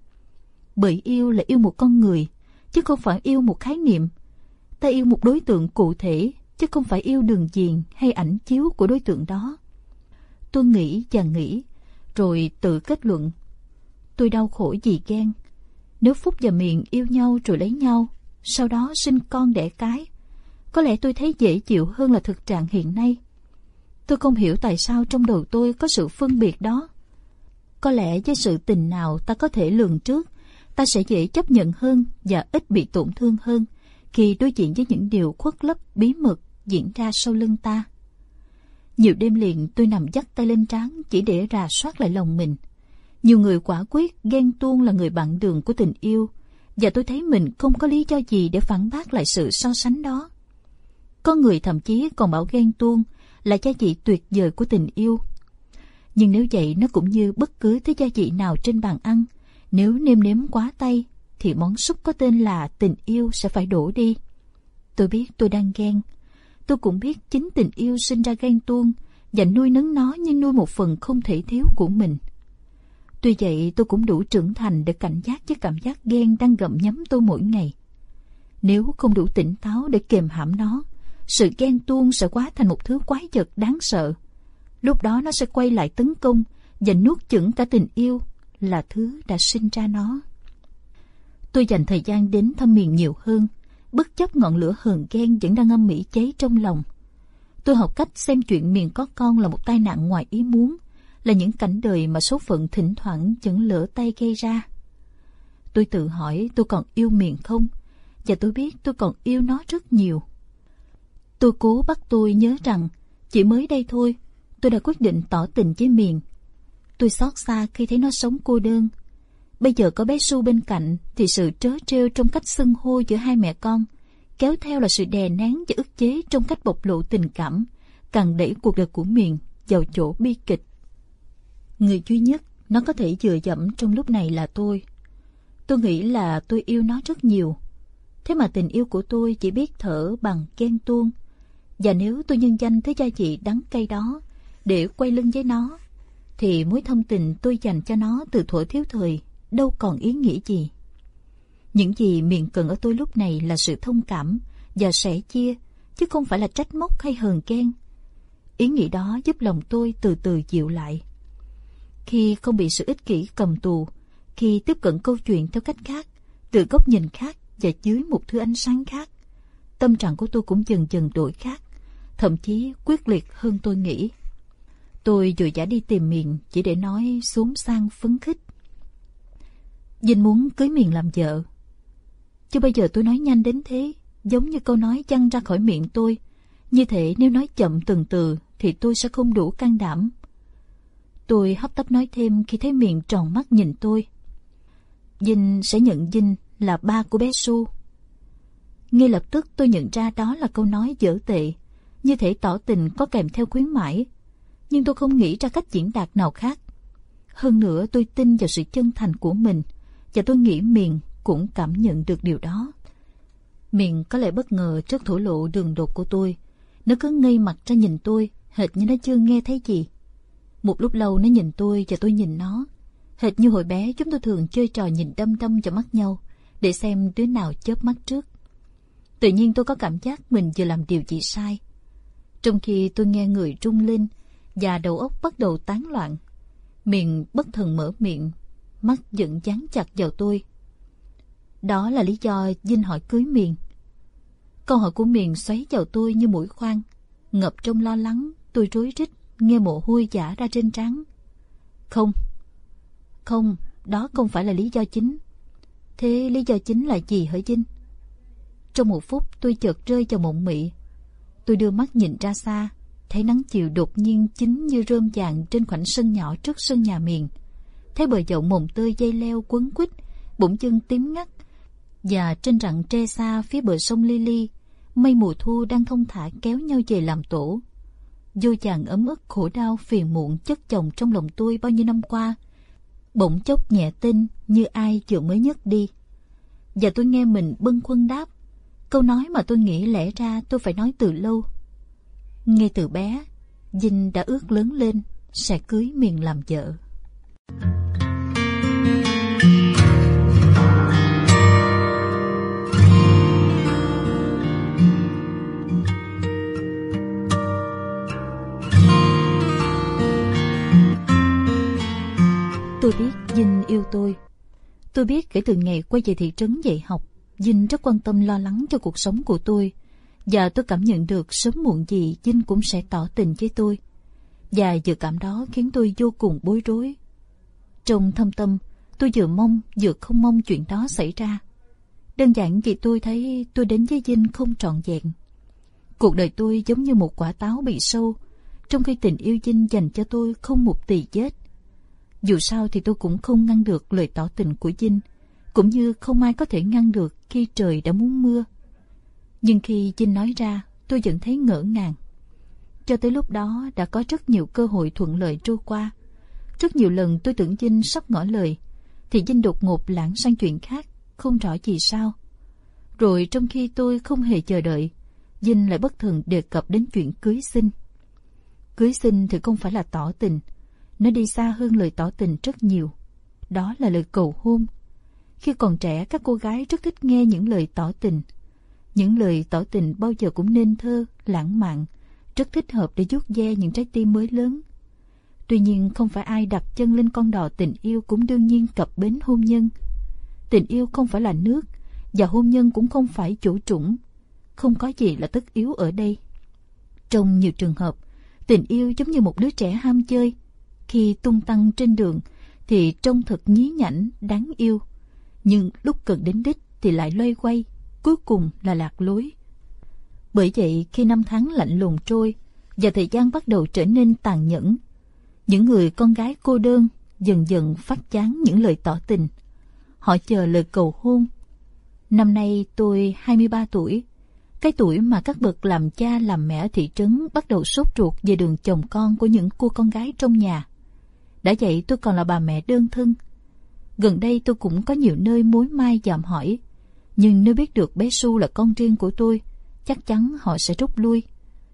Bởi yêu là yêu một con người, chứ không phải yêu một khái niệm. Ta yêu một đối tượng cụ thể, chứ không phải yêu đường diền hay ảnh chiếu của đối tượng đó. Tôi nghĩ và nghĩ, rồi tự kết luận. Tôi đau khổ vì ghen. Nếu Phúc và Miền yêu nhau rồi lấy nhau, sau đó sinh con đẻ cái, có lẽ tôi thấy dễ chịu hơn là thực trạng hiện nay. Tôi không hiểu tại sao trong đầu tôi có sự phân biệt đó. Có lẽ với sự tình nào ta có thể lường trước, ta sẽ dễ chấp nhận hơn và ít bị tổn thương hơn khi đối diện với những điều khuất lấp bí mật diễn ra sau lưng ta. Nhiều đêm liền tôi nằm dắt tay lên trán chỉ để rà soát lại lòng mình. Nhiều người quả quyết ghen tuông là người bạn đường của tình yêu và tôi thấy mình không có lý do gì để phản bác lại sự so sánh đó. Có người thậm chí còn bảo ghen tuông là gia vị tuyệt vời của tình yêu. Nhưng nếu vậy nó cũng như bất cứ thứ gia vị nào trên bàn ăn, nếu nêm nếm quá tay thì món súp có tên là tình yêu sẽ phải đổ đi. Tôi biết tôi đang ghen. Tôi cũng biết chính tình yêu sinh ra ghen tuông và nuôi nấng nó như nuôi một phần không thể thiếu của mình. Tuy vậy tôi cũng đủ trưởng thành để cảnh giác với cảm giác ghen đang gặm nhấm tôi mỗi ngày. Nếu không đủ tỉnh táo để kềm hãm nó, sự ghen tuông sẽ quá thành một thứ quái vật đáng sợ. Lúc đó nó sẽ quay lại tấn công và nuốt chửng cả tình yêu là thứ đã sinh ra nó. Tôi dành thời gian đến thăm miền nhiều hơn, bất chấp ngọn lửa hờn ghen vẫn đang âm mỉ cháy trong lòng. Tôi học cách xem chuyện miền có con là một tai nạn ngoài ý muốn, là những cảnh đời mà số phận thỉnh thoảng vẫn lỡ tay gây ra. Tôi tự hỏi tôi còn yêu miền không, và tôi biết tôi còn yêu nó rất nhiều. Tôi cố bắt tôi nhớ rằng chỉ mới đây thôi tôi đã quyết định tỏ tình với Miền. Tôi xót xa khi thấy nó sống cô đơn. Bây giờ có bé Su bên cạnh thì sự trớ trêu trong cách xưng hô giữa hai mẹ con kéo theo là sự đè nén và ức chế trong cách bộc lộ tình cảm càng đẩy cuộc đời của Miền vào chỗ bi kịch. Người duy nhất nó có thể dựa dẫm trong lúc này là tôi. Tôi nghĩ là tôi yêu nó rất nhiều. Thế mà tình yêu của tôi chỉ biết thở bằng ghen tuông và nếu tôi nhân danh thế gia chị đắng cay đó để quay lưng với nó, thì mối thâm tình tôi dành cho nó từ thuở thiếu thời đâu còn ý nghĩa gì. Những gì miệng cần ở tôi lúc này là sự thông cảm và sẻ chia, chứ không phải là trách móc hay hờn ghen. Ý nghĩ đó giúp lòng tôi từ từ dịu lại. Khi không bị sự ích kỷ cầm tù, khi tiếp cận câu chuyện theo cách khác, từ góc nhìn khác và dưới một thứ ánh sáng khác, tâm trạng của tôi cũng dần dần đổi khác thậm chí quyết liệt hơn tôi nghĩ. Tôi vừa giả đi tìm miền chỉ để nói xuống sang phấn khích. Dinh muốn cưới miền làm vợ. Chứ bây giờ tôi nói nhanh đến thế, giống như câu nói chăn ra khỏi miệng tôi. Như thế nếu nói chậm từng từ thì tôi sẽ không đủ can đảm. Tôi hấp tấp nói thêm khi thấy miệng tròn mắt nhìn tôi. Dinh sẽ nhận Dinh là ba của bé Su. Ngay lập tức tôi nhận ra đó là câu nói dở tệ, như thể tỏ tình có kèm theo khuyến mãi. Nhưng tôi không nghĩ ra cách diễn đạt nào khác. Hơn nữa tôi tin vào sự chân thành của mình, và tôi nghĩ Miền cũng cảm nhận được điều đó. Miền có lẽ bất ngờ trước thổ lộ đường đột của tôi. Nó cứ ngây mặt ra nhìn tôi, hệt như nó chưa nghe thấy gì. Một lúc lâu nó nhìn tôi và tôi nhìn nó. Hệt như hồi bé chúng tôi thường chơi trò nhìn đâm đâm vào mắt nhau để xem đứa nào chớp mắt trước. Tự nhiên tôi có cảm giác mình vừa làm điều gì sai. Trong khi tôi nghe người trung lên và đầu óc bắt đầu tán loạn, miệng bất thần mở miệng, mắt vẫn dán chặt vào tôi. Đó là lý do Vinh hỏi cưới miền. Câu hỏi của miền xoáy vào tôi như mũi khoan, ngập trong lo lắng, tôi rối rít, nghe mồ hôi giả ra trên trán. Không, không, đó không phải là lý do chính. Thế lý do chính là gì hả Vinh? Trong một phút tôi chợt rơi vào mộng mị. Tôi đưa mắt nhìn ra xa, thấy nắng chiều đột nhiên chính như rơm vàng trên khoảnh sân nhỏ trước sân nhà miền. Thấy bờ dậu mồm tươi dây leo quấn quýt, bụng chân tím ngắt. Và trên rặng tre xa phía bờ sông Lily, mây mùa thu đang thông thả kéo nhau về làm tổ. Vô chàng ấm ức khổ đau phiền muộn chất chồng trong lòng tôi bao nhiêu năm qua, bỗng chốc nhẹ tin như ai vừa mới nhấc đi. Và tôi nghe mình bâng khuâng đáp, câu nói mà tôi nghĩ lẽ ra tôi phải nói từ lâu. Ngay từ bé, Dinh đã ước lớn lên sẽ cưới miền làm vợ. Tôi biết Dinh yêu tôi. Tôi biết kể từ ngày quay về thị trấn dạy học, Dinh rất quan tâm lo lắng cho cuộc sống của tôi. Và tôi cảm nhận được sớm muộn gì Dinh cũng sẽ tỏ tình với tôi. Và dự cảm đó khiến tôi vô cùng bối rối. Trong thâm tâm, tôi vừa mong vừa không mong chuyện đó xảy ra. Đơn giản vì tôi thấy tôi đến với Dinh không trọn vẹn. Cuộc đời tôi giống như một quả táo bị sâu, trong khi tình yêu Dinh dành cho tôi không một tỳ vết. Dù sao thì tôi cũng không ngăn được lời tỏ tình của Dinh, cũng như không ai có thể ngăn được khi trời đã muốn mưa. Nhưng khi Dinh nói ra, tôi vẫn thấy ngỡ ngàng. Cho tới lúc đó đã có rất nhiều cơ hội thuận lợi trôi qua. Rất nhiều lần tôi tưởng Dinh sắp ngỏ lời, thì Dinh đột ngột lãng sang chuyện khác, không rõ gì sao. Rồi trong khi tôi không hề chờ đợi, Dinh lại bất thường đề cập đến chuyện cưới sinh. Cưới sinh thì không phải là tỏ tình, nó đi xa hơn lời tỏ tình rất nhiều. Đó là lời cầu hôn. Khi còn trẻ, các cô gái rất thích nghe những lời tỏ tình. Những lời tỏ tình bao giờ cũng nên thơ, lãng mạn, rất thích hợp để vuốt ve những trái tim mới lớn. Tuy nhiên không phải ai đặt chân lên con đò tình yêu cũng đương nhiên cập bến hôn nhân. Tình yêu không phải là nước, và hôn nhân cũng không phải chủ trũng. Không có gì là tất yếu ở đây. Trong nhiều trường hợp, tình yêu giống như một đứa trẻ ham chơi, khi tung tăng trên đường thì trông thật nhí nhảnh, đáng yêu. Nhưng lúc cần đến đích thì lại loay quay, cuối cùng là lạc lối. Bởi vậy khi năm tháng lạnh lùng trôi và thời gian bắt đầu trở nên tàn nhẫn, những người con gái cô đơn dần dần phát chán những lời tỏ tình. Họ chờ lời cầu hôn. Năm nay tôi 23 tuổi, cái tuổi mà các bậc làm cha làm mẹ thị trấn bắt đầu sốt ruột về đường chồng con của những cô con gái trong nhà. Đã vậy tôi còn là bà mẹ đơn thân. Gần đây tôi cũng có nhiều nơi mối mai dòm hỏi. Nhưng nếu biết được bé Su là con riêng của tôi, chắc chắn họ sẽ rút lui.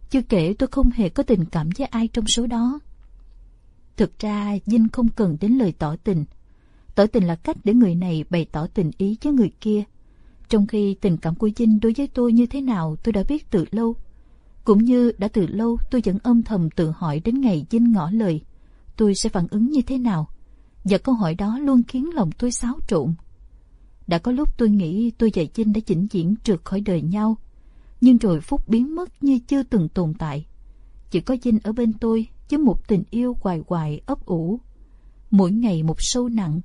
Chưa kể tôi không hề có tình cảm với ai trong số đó. Thực ra Vinh không cần đến lời tỏ tình. Tỏ tình là cách để người này bày tỏ tình ý với người kia. Trong khi tình cảm của Vinh đối với tôi như thế nào tôi đã biết từ lâu. Cũng như đã từ lâu tôi vẫn âm thầm tự hỏi đến ngày Vinh ngỏ lời tôi sẽ phản ứng như thế nào? Và câu hỏi đó luôn khiến lòng tôi xáo trộn. Đã có lúc tôi nghĩ tôi và Chinh đã chỉnh diễn trượt khỏi đời nhau, nhưng rồi phút biến mất như chưa từng tồn tại. Chỉ có Chinh ở bên tôi với một tình yêu hoài hoài ấp ủ. Mỗi ngày một sâu nặng,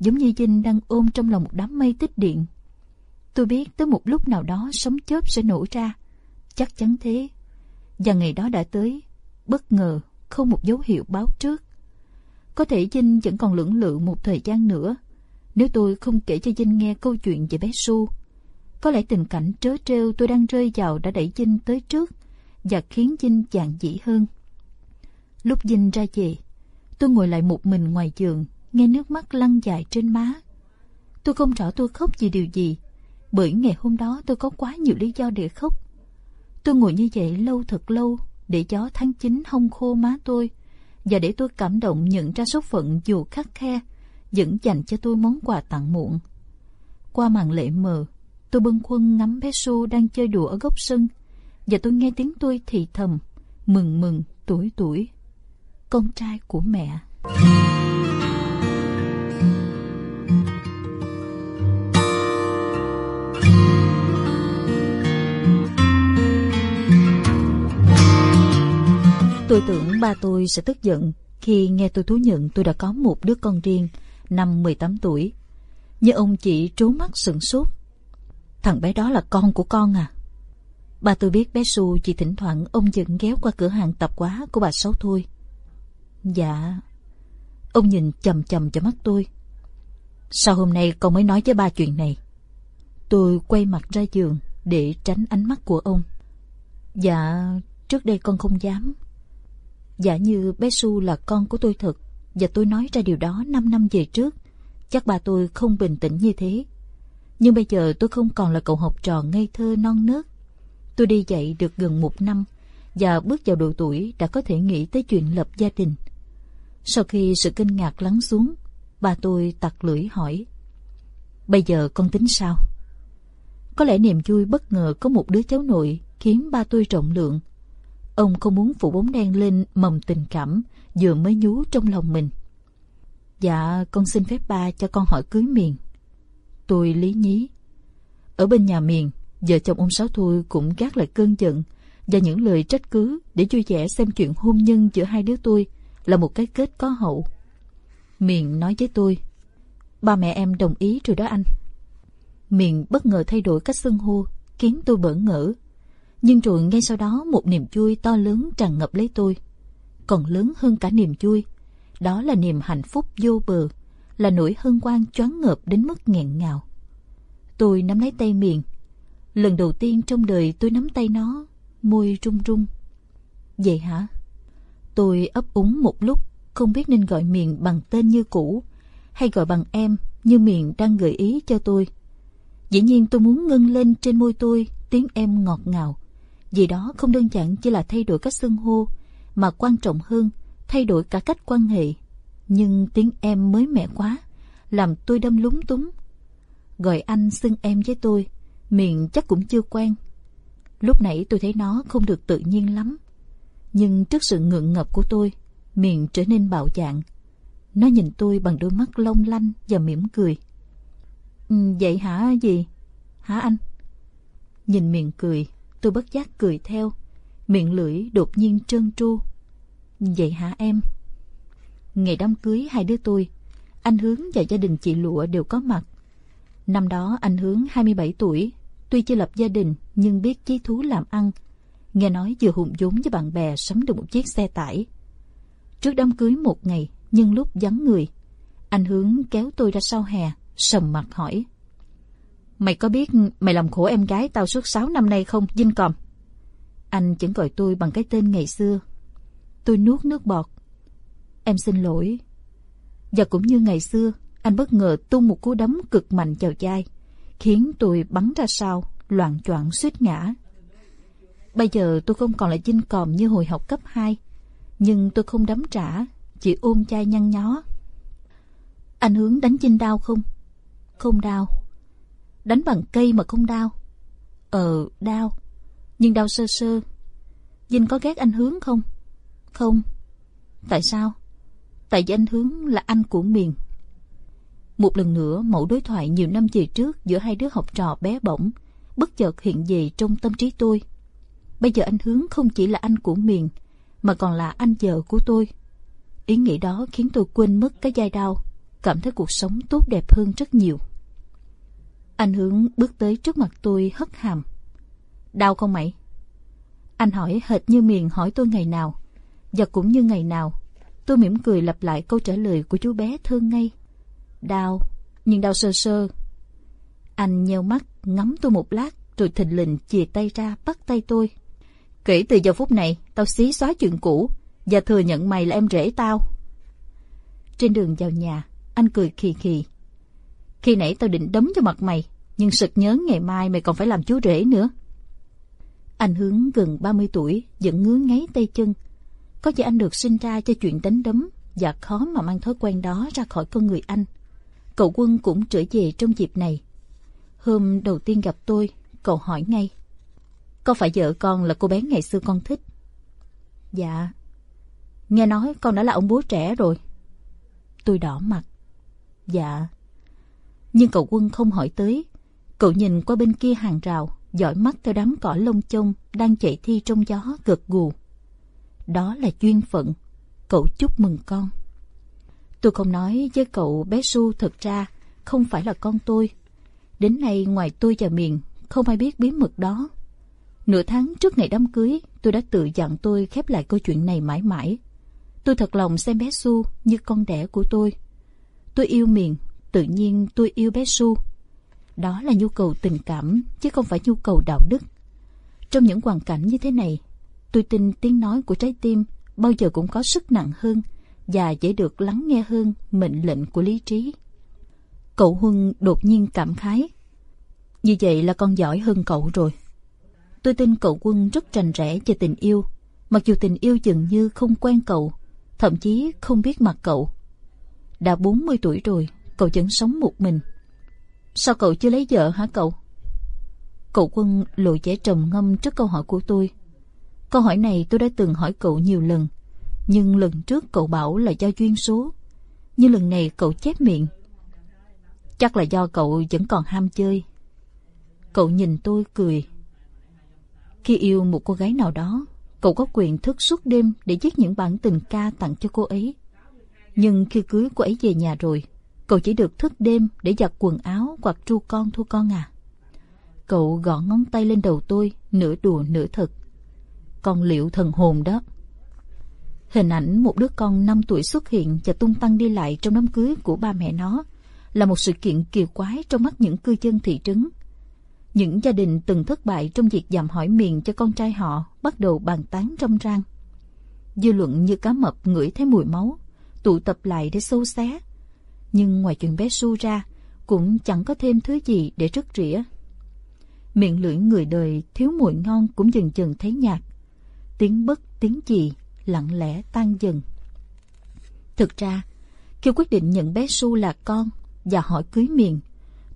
giống như Chinh đang ôm trong lòng một đám mây tích điện. Tôi biết tới một lúc nào đó sóng chớp sẽ nổ ra. Chắc chắn thế. Và ngày đó đã tới, bất ngờ, không một dấu hiệu báo trước. Có thể Vinh vẫn còn lưỡng lự một thời gian nữa nếu tôi không kể cho Vinh nghe câu chuyện về bé Su. Có lẽ tình cảnh trớ trêu tôi đang rơi vào đã đẩy Vinh tới trước và khiến Vinh chàng dĩ hơn. Lúc Vinh ra về, tôi ngồi lại một mình ngoài giường, nghe nước mắt lăn dài trên má. Tôi không rõ tôi khóc vì điều gì, bởi ngày hôm đó tôi có quá nhiều lý do để khóc. Tôi ngồi như vậy lâu thật lâu để gió tháng 9 hông khô má tôi và để tôi cảm động nhận ra số phận dù khắc khe vẫn dành cho tôi món quà tặng muộn. Qua màn lệ mờ, tôi bâng khuâng ngắm bé Su đang chơi đùa ở góc sân và tôi nghe tiếng tôi thì thầm, mừng mừng, tuổi tuổi. Con trai của mẹ. Tôi tưởng ba tôi sẽ tức giận khi nghe tôi thú nhận tôi đã có một đứa con riêng, năm 18 tuổi. Nhưng ông chỉ trố mắt sửng sốt. Thằng bé đó là con của con à? Bà tôi biết bé Su chỉ thỉnh thoảng ông dẫn ghé qua cửa hàng tập quá của bà Sáu thôi. Dạ. Ông nhìn chầm chầm cho mắt tôi. Sao hôm nay con mới nói với ba chuyện này? Tôi quay mặt ra giường để tránh ánh mắt của ông. Dạ, trước đây con không dám. Giả như bé Su là con của tôi thật và tôi nói ra điều đó 5 năm về trước, chắc bà tôi không bình tĩnh như thế. Nhưng bây giờ tôi không còn là cậu học trò ngây thơ non nớt. Tôi đi dạy được gần một năm và bước vào độ tuổi đã có thể nghĩ tới chuyện lập gia đình. Sau khi sự kinh ngạc lắng xuống, bà tôi tặc lưỡi hỏi. Bây giờ con tính sao? Có lẽ niềm vui bất ngờ có một đứa cháu nội khiến ba tôi rộng lượng Ông không muốn phủ bóng đen lên mầm tình cảm vừa mới nhú trong lòng mình. Dạ, con xin phép ba cho con hỏi cưới miền. Tôi lý nhí. Ở bên nhà miền, vợ chồng ông Sáu Thôi cũng gác lại cơn giận và những lời trách cứ để vui vẻ xem chuyện hôn nhân giữa hai đứa tôi là một cái kết có hậu. Miền nói với tôi, ba mẹ em đồng ý rồi đó anh. Miền bất ngờ thay đổi cách xưng hô, khiến tôi bỡ ngỡ nhưng rồi ngay sau đó một niềm vui to lớn tràn ngập lấy tôi. Còn lớn hơn cả niềm vui, đó là niềm hạnh phúc vô bờ, là nỗi hân hoan choáng ngợp đến mức nghẹn ngào. Tôi nắm lấy tay miền. Lần đầu tiên trong đời tôi nắm tay nó, môi run run. Vậy hả? Tôi ấp úng một lúc, không biết nên gọi miền bằng tên như cũ, hay gọi bằng em như miền đang gợi ý cho tôi. Dĩ nhiên tôi muốn ngân lên trên môi tôi tiếng em ngọt ngào, vì đó không đơn giản chỉ là thay đổi cách xưng hô, mà quan trọng hơn, thay đổi cả cách quan hệ. Nhưng tiếng em mới mẻ quá, làm tôi đâm lúng túng. Gọi anh xưng em với tôi, miệng chắc cũng chưa quen. Lúc nãy tôi thấy nó không được tự nhiên lắm. Nhưng trước sự ngượng ngập của tôi, miệng trở nên bạo dạng. Nó nhìn tôi bằng đôi mắt long lanh và mỉm cười. Ừ, vậy hả gì? Hả anh? Nhìn miệng cười, Tôi bất giác cười theo, miệng lưỡi đột nhiên trơn tru. Vậy hả em? Ngày đám cưới hai đứa tôi, anh Hướng và gia đình chị Lụa đều có mặt. Năm đó anh Hướng 27 tuổi, tuy chưa lập gia đình nhưng biết chí thú làm ăn. Nghe nói vừa hùng vốn với bạn bè sắm được một chiếc xe tải. Trước đám cưới một ngày, nhưng lúc vắng người, anh Hướng kéo tôi ra sau hè, sầm mặt hỏi. Mày có biết mày làm khổ em gái tao suốt 6 năm nay không, Vinh Còm? Anh chẳng gọi tôi bằng cái tên ngày xưa. Tôi nuốt nước bọt. Em xin lỗi. Và cũng như ngày xưa, anh bất ngờ tung một cú đấm cực mạnh vào vai, khiến tôi bắn ra sau, loạn choạng suýt ngã. Bây giờ tôi không còn là Vinh Còm như hồi học cấp 2, nhưng tôi không đấm trả, chỉ ôm chai nhăn nhó. Anh hướng đánh Vinh đau không? Không đau Đánh bằng cây mà không đau. Ờ, đau. Nhưng đau sơ sơ. Vinh có ghét anh Hướng không? Không. Tại sao? Tại vì anh Hướng là anh của miền. Một lần nữa, mẫu đối thoại nhiều năm về trước giữa hai đứa học trò bé bỏng, bất chợt hiện về trong tâm trí tôi. Bây giờ anh Hướng không chỉ là anh của miền, mà còn là anh vợ của tôi. Ý nghĩ đó khiến tôi quên mất cái dai đau, cảm thấy cuộc sống tốt đẹp hơn rất nhiều. Anh Hướng bước tới trước mặt tôi hất hàm. Đau không mày? Anh hỏi hệt như miền hỏi tôi ngày nào. Và cũng như ngày nào, tôi mỉm cười lặp lại câu trả lời của chú bé thơ ngay Đau, nhưng đau sơ sơ. Anh nheo mắt, ngắm tôi một lát, rồi thình lình chìa tay ra bắt tay tôi. Kể từ giờ phút này, tao xí xóa chuyện cũ và thừa nhận mày là em rể tao. Trên đường vào nhà, anh cười khì khì. Khi nãy tao định đấm cho mặt mày, nhưng sực nhớ ngày mai mày còn phải làm chú rể nữa. Anh Hướng gần 30 tuổi, vẫn ngứa ngáy tay chân. Có vẻ anh được sinh ra cho chuyện đánh đấm và khó mà mang thói quen đó ra khỏi con người anh. Cậu quân cũng trở về trong dịp này. Hôm đầu tiên gặp tôi, cậu hỏi ngay. Có phải vợ con là cô bé ngày xưa con thích? Dạ. Nghe nói con đã là ông bố trẻ rồi. Tôi đỏ mặt. Dạ. Nhưng cậu quân không hỏi tới. Cậu nhìn qua bên kia hàng rào, dõi mắt theo đám cỏ lông chông đang chạy thi trong gió gật gù. Đó là duyên phận. Cậu chúc mừng con. Tôi không nói với cậu bé Su thật ra không phải là con tôi. Đến nay ngoài tôi và Miền không ai biết bí mật đó. Nửa tháng trước ngày đám cưới, tôi đã tự dặn tôi khép lại câu chuyện này mãi mãi. Tôi thật lòng xem bé Su như con đẻ của tôi. Tôi yêu Miền, tự nhiên tôi yêu bé Su. Đó là nhu cầu tình cảm, chứ không phải nhu cầu đạo đức. Trong những hoàn cảnh như thế này, tôi tin tiếng nói của trái tim bao giờ cũng có sức nặng hơn và dễ được lắng nghe hơn mệnh lệnh của lý trí. Cậu Huân đột nhiên cảm khái. Như vậy là con giỏi hơn cậu rồi. Tôi tin cậu Quân rất trành rẽ về tình yêu, mặc dù tình yêu dường như không quen cậu, thậm chí không biết mặt cậu. Đã 40 tuổi rồi, cậu vẫn sống một mình. Sao cậu chưa lấy vợ hả cậu? Cậu Quân lộ vẻ trầm ngâm trước câu hỏi của tôi. Câu hỏi này tôi đã từng hỏi cậu nhiều lần, nhưng lần trước cậu bảo là do duyên số. Nhưng lần này cậu chép miệng. Chắc là do cậu vẫn còn ham chơi. Cậu nhìn tôi cười. Khi yêu một cô gái nào đó, cậu có quyền thức suốt đêm để viết những bản tình ca tặng cho cô ấy. Nhưng khi cưới cô ấy về nhà rồi, cậu chỉ được thức đêm để giặt quần áo hoặc tru con thu con à. Cậu gõ ngón tay lên đầu tôi, nửa đùa nửa thật. Con liệu thần hồn đó. Hình ảnh một đứa con 5 tuổi xuất hiện và tung tăng đi lại trong đám cưới của ba mẹ nó là một sự kiện kỳ quái trong mắt những cư dân thị trấn. Những gia đình từng thất bại trong việc dạm hỏi miền cho con trai họ bắt đầu bàn tán trong rang. Dư luận như cá mập ngửi thấy mùi máu, tụ tập lại để xô xé. Nhưng ngoài chuyện bé Su ra, cũng chẳng có thêm thứ gì để rứt rỉa. Miệng lưỡi người đời thiếu mùi ngon cũng dần dần thấy nhạt. Tiếng bất tiếng chì lặng lẽ tan dần. Thực ra, khi quyết định nhận bé Su là con và hỏi cưới miền,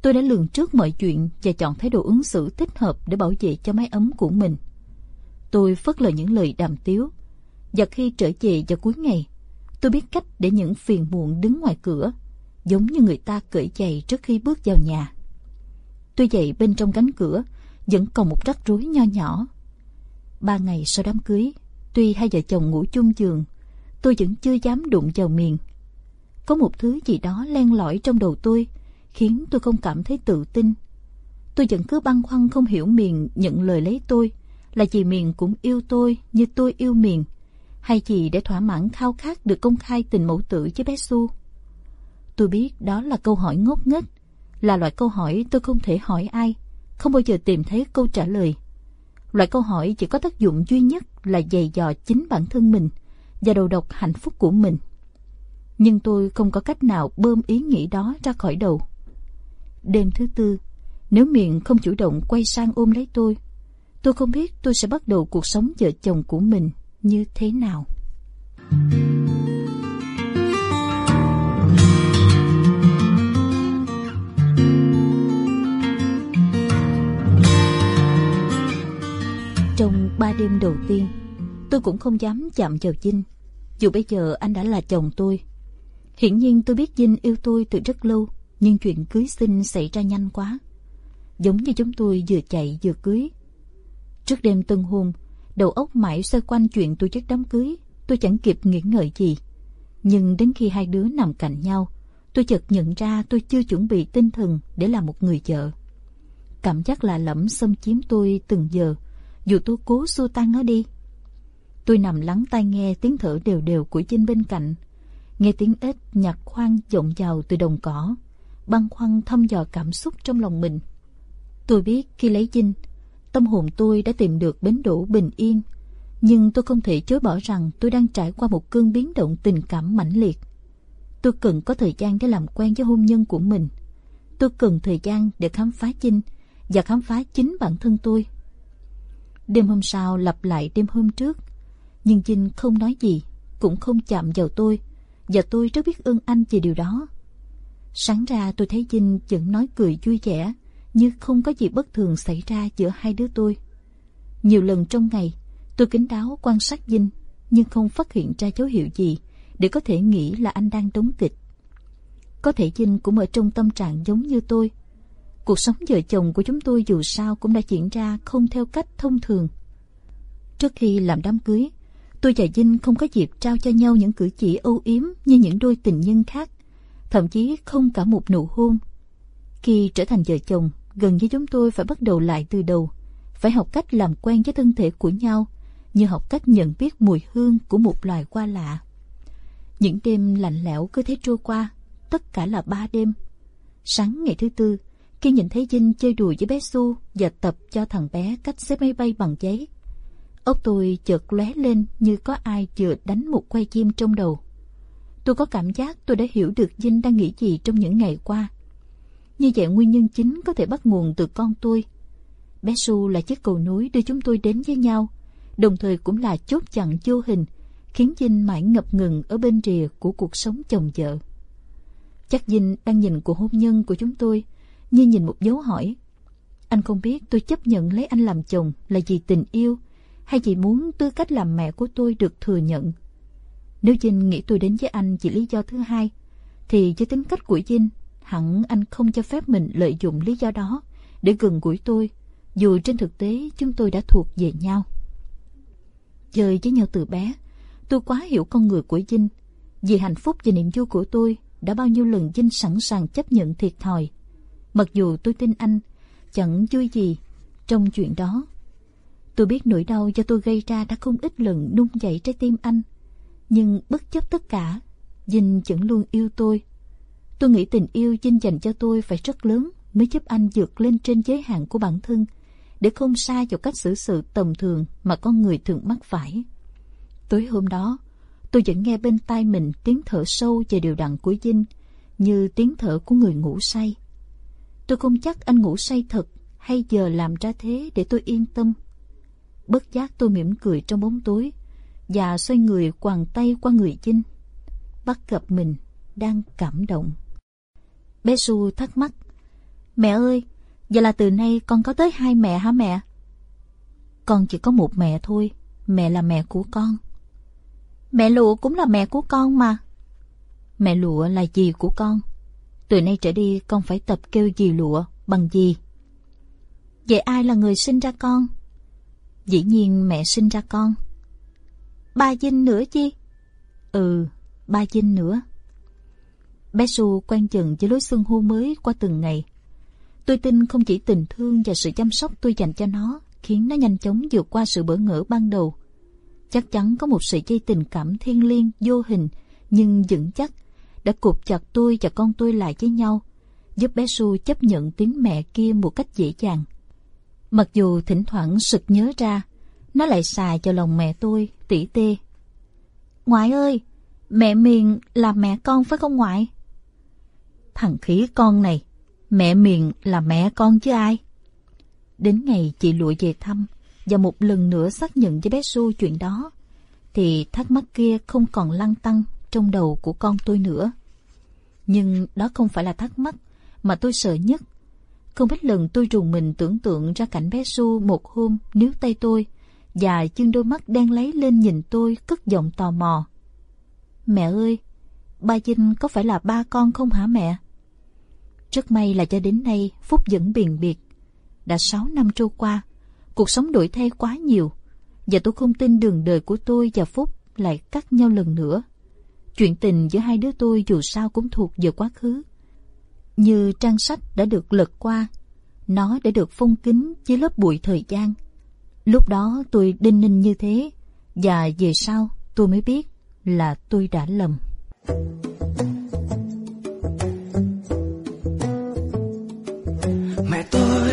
tôi đã lường trước mọi chuyện và chọn thái độ ứng xử thích hợp để bảo vệ cho mái ấm của mình. Tôi phớt lờ những lời đàm tiếu, và khi trở về vào cuối ngày, tôi biết cách để những phiền muộn đứng ngoài cửa, giống như người ta cởi giày trước khi bước vào nhà. Tôi dậy bên trong cánh cửa, vẫn còn một rắc rối nho nhỏ. Ba ngày sau đám cưới, Tuy hai vợ chồng ngủ chung giường, tôi vẫn chưa dám đụng vào miền. Có một thứ gì đó len lỏi trong đầu tôi, khiến tôi không cảm thấy tự tin. Tôi vẫn cứ băn khoăn không hiểu miền nhận lời lấy tôi, là vì miền cũng yêu tôi như tôi yêu miền, hay chỉ để thỏa mãn khao khát được công khai tình mẫu tử với bé Su. Tôi biết đó là câu hỏi ngốc nghếch, là loại câu hỏi tôi không thể hỏi ai, không bao giờ tìm thấy câu trả lời. Loại câu hỏi chỉ có tác dụng duy nhất là dày dò chính bản thân mình và đầu độc hạnh phúc của mình. Nhưng tôi không có cách nào bơm ý nghĩ đó ra khỏi đầu. Đêm thứ tư, nếu miệng không chủ động quay sang ôm lấy tôi, tôi không biết tôi sẽ bắt đầu cuộc sống vợ chồng của mình như thế nào. Trong ba đêm đầu tiên, tôi cũng không dám chạm vào Vinh, dù bây giờ anh đã là chồng tôi. Hiển nhiên tôi biết Vinh yêu tôi từ rất lâu, nhưng chuyện cưới xin xảy ra nhanh quá. Giống như chúng tôi vừa chạy vừa cưới. Trước đêm tân hôn, đầu óc mãi xoay quanh chuyện tôi chức đám cưới, tôi chẳng kịp nghĩ ngợi gì. Nhưng đến khi hai đứa nằm cạnh nhau, tôi chợt nhận ra tôi chưa chuẩn bị tinh thần để làm một người vợ. Cảm giác lạ lẫm xâm chiếm tôi từng giờ, dù tôi cố xua tan nó đi. Tôi nằm lắng tai nghe tiếng thở đều đều của chinh bên cạnh, nghe tiếng ếch nhặt khoan vọng vào từ đồng cỏ, băn khoăn thăm dò cảm xúc trong lòng mình. Tôi biết khi lấy chinh, tâm hồn tôi đã tìm được bến đỗ bình yên. Nhưng tôi không thể chối bỏ rằng tôi đang trải qua một cơn biến động tình cảm mãnh liệt. Tôi cần có thời gian để làm quen với hôn nhân của mình. Tôi cần thời gian để khám phá Chinh và khám phá chính bản thân tôi. Đêm hôm sau lặp lại đêm hôm trước. Nhưng Vinh không nói gì, cũng không chạm vào tôi. Và tôi rất biết ơn anh về điều đó. Sáng ra tôi thấy Vinh vẫn nói cười vui vẻ, như không có gì bất thường xảy ra giữa hai đứa tôi. Nhiều lần trong ngày, tôi kính đáo quan sát Vinh, nhưng không phát hiện ra dấu hiệu gì để có thể nghĩ là anh đang đóng kịch. Có thể Vinh cũng ở trong tâm trạng giống như tôi. Cuộc sống vợ chồng của chúng tôi dù sao cũng đã diễn ra không theo cách thông thường. Trước khi làm đám cưới, tôi và Vinh không có dịp trao cho nhau những cử chỉ âu yếm như những đôi tình nhân khác, thậm chí không cả một nụ hôn. Khi trở thành vợ chồng, gần như chúng tôi phải bắt đầu lại từ đầu, phải học cách làm quen với thân thể của nhau, như học cách nhận biết mùi hương của một loài hoa lạ. Những đêm lạnh lẽo cứ thế trôi qua, tất cả là ba đêm. Sáng ngày thứ tư, khi nhìn thấy Vinh chơi đùa với bé Su và tập cho thằng bé cách xếp máy bay bằng giấy, ốc tôi chợt lóe lên như có ai vừa đánh một quay chim trong đầu. Tôi có cảm giác tôi đã hiểu được Vinh đang nghĩ gì trong những ngày qua. Như vậy nguyên nhân chính có thể bắt nguồn từ con tôi. Bé Su là chiếc cầu nối đưa chúng tôi đến với nhau, đồng thời cũng là chốt chặn vô hình, khiến Vinh mãi ngập ngừng ở bên rìa của cuộc sống chồng vợ. Chắc Vinh đang nhìn cuộc hôn nhân của chúng tôi như nhìn một dấu hỏi. Anh không biết tôi chấp nhận lấy anh làm chồng là vì tình yêu hay vì muốn tư cách làm mẹ của tôi được thừa nhận. Nếu Vinh nghĩ tôi đến với anh chỉ lý do thứ hai, thì với tính cách của Vinh hẳn anh không cho phép mình lợi dụng lý do đó để gần gũi tôi, dù trên thực tế chúng tôi đã thuộc về nhau. Chơi với nhau từ bé, tôi quá hiểu con người của Vinh. Vì hạnh phúc và niềm vui của tôi, đã bao nhiêu lần Vinh sẵn sàng chấp nhận thiệt thòi. Mặc dù tôi tin anh, chẳng vui gì trong chuyện đó. Tôi biết nỗi đau do tôi gây ra đã không ít lần nung dậy trái tim anh. Nhưng bất chấp tất cả, dinh vẫn luôn yêu tôi Tôi nghĩ tình yêu Dinh dành cho tôi phải rất lớn mới giúp anh vượt lên trên giới hạn của bản thân để không sai vào cách xử sự tầm thường mà con người thường mắc phải. Tối hôm đó, tôi vẫn nghe bên tai mình tiếng thở sâu và điều đặn của dinh, như tiếng thở của người ngủ say. Tôi không chắc anh ngủ say thật hay giờ làm ra thế để tôi yên tâm. Bất giác tôi mỉm cười trong bóng tối và xoay người quàng tay qua người chinh Bắt gặp mình đang cảm động. Bé Su thắc mắc. Mẹ ơi, vậy là từ nay con có tới hai mẹ hả mẹ? Con chỉ có một mẹ thôi, mẹ là mẹ của con. Mẹ lụa cũng là mẹ của con mà. Mẹ lụa là gì của con. Từ nay trở đi con phải tập kêu dì lụa bằng dì. Vậy ai là người sinh ra con? Dĩ nhiên mẹ sinh ra con. Ba Vinh nữa chi? Ừ, ba Vinh nữa. Bé Su quen chừng với lối xưng hô mới qua từng ngày. Tôi tin không chỉ tình thương và sự chăm sóc tôi dành cho nó khiến nó nhanh chóng vượt qua sự bỡ ngỡ ban đầu. Chắc chắn có một sợi dây tình cảm thiêng liêng, vô hình nhưng vững chắc đã cụp chặt tôi và con tôi lại với nhau, giúp bé Su chấp nhận tiếng mẹ kia một cách dễ dàng. Mặc dù thỉnh thoảng sực nhớ ra, nó lại xài cho lòng mẹ tôi, tỉ tê. Ngoại ơi, mẹ miền là mẹ con phải không ngoại? Thằng khỉ con này, mẹ miền là mẹ con chứ ai. Đến ngày chị lụi về thăm và một lần nữa xác nhận với bé Su chuyện đó, thì thắc mắc kia không còn lăng tăng trong đầu của con tôi nữa. Nhưng đó không phải là thắc mắc mà tôi sợ nhất. Không ít lần tôi rùng mình tưởng tượng ra cảnh bé Su một hôm níu tay tôi và chân đôi mắt đen lấy lên nhìn tôi cất giọng tò mò. Mẹ ơi, ba Vinh có phải là ba con không hả mẹ? Rất may là cho đến nay Phúc vẫn biền biệt. Đã sáu năm trôi qua, cuộc sống đổi thay quá nhiều, và tôi không tin đường đời của tôi và Phúc lại cắt nhau lần nữa. Chuyện tình giữa hai đứa tôi dù sao cũng thuộc về quá khứ. Như trang sách đã được lật qua, nó đã được phong kín dưới lớp bụi thời gian. Lúc đó tôi đinh ninh như thế, và về sau tôi mới biết là tôi đã lầm. Mẹ tôi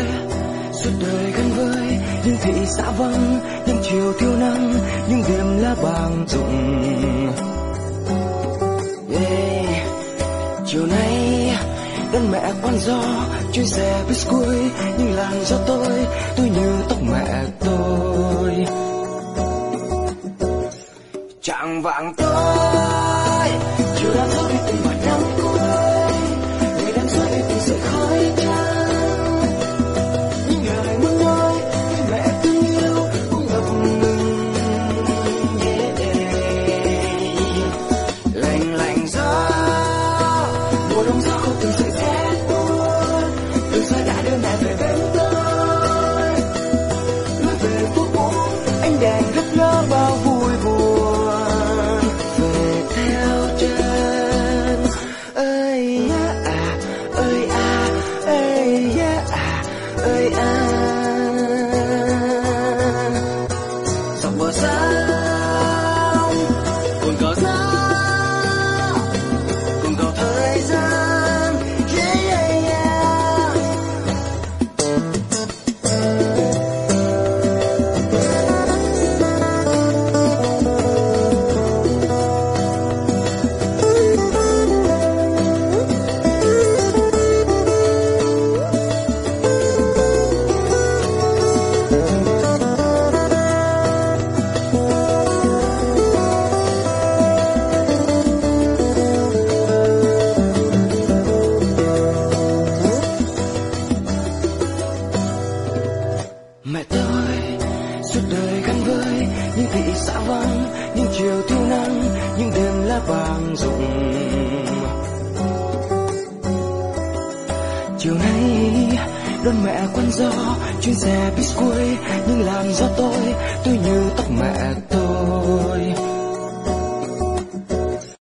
suốt đời gắn với những thị xã vắng, những chiều thiêu nắng, những đêm lá vàng rụng chiều nay đàn mẹ quan gió chui xe bis cuối nhưng làm cho tôi tôi như tóc mẹ tôi. Chẳng vạng tôi chưa đang dấu đi từng mặt nắng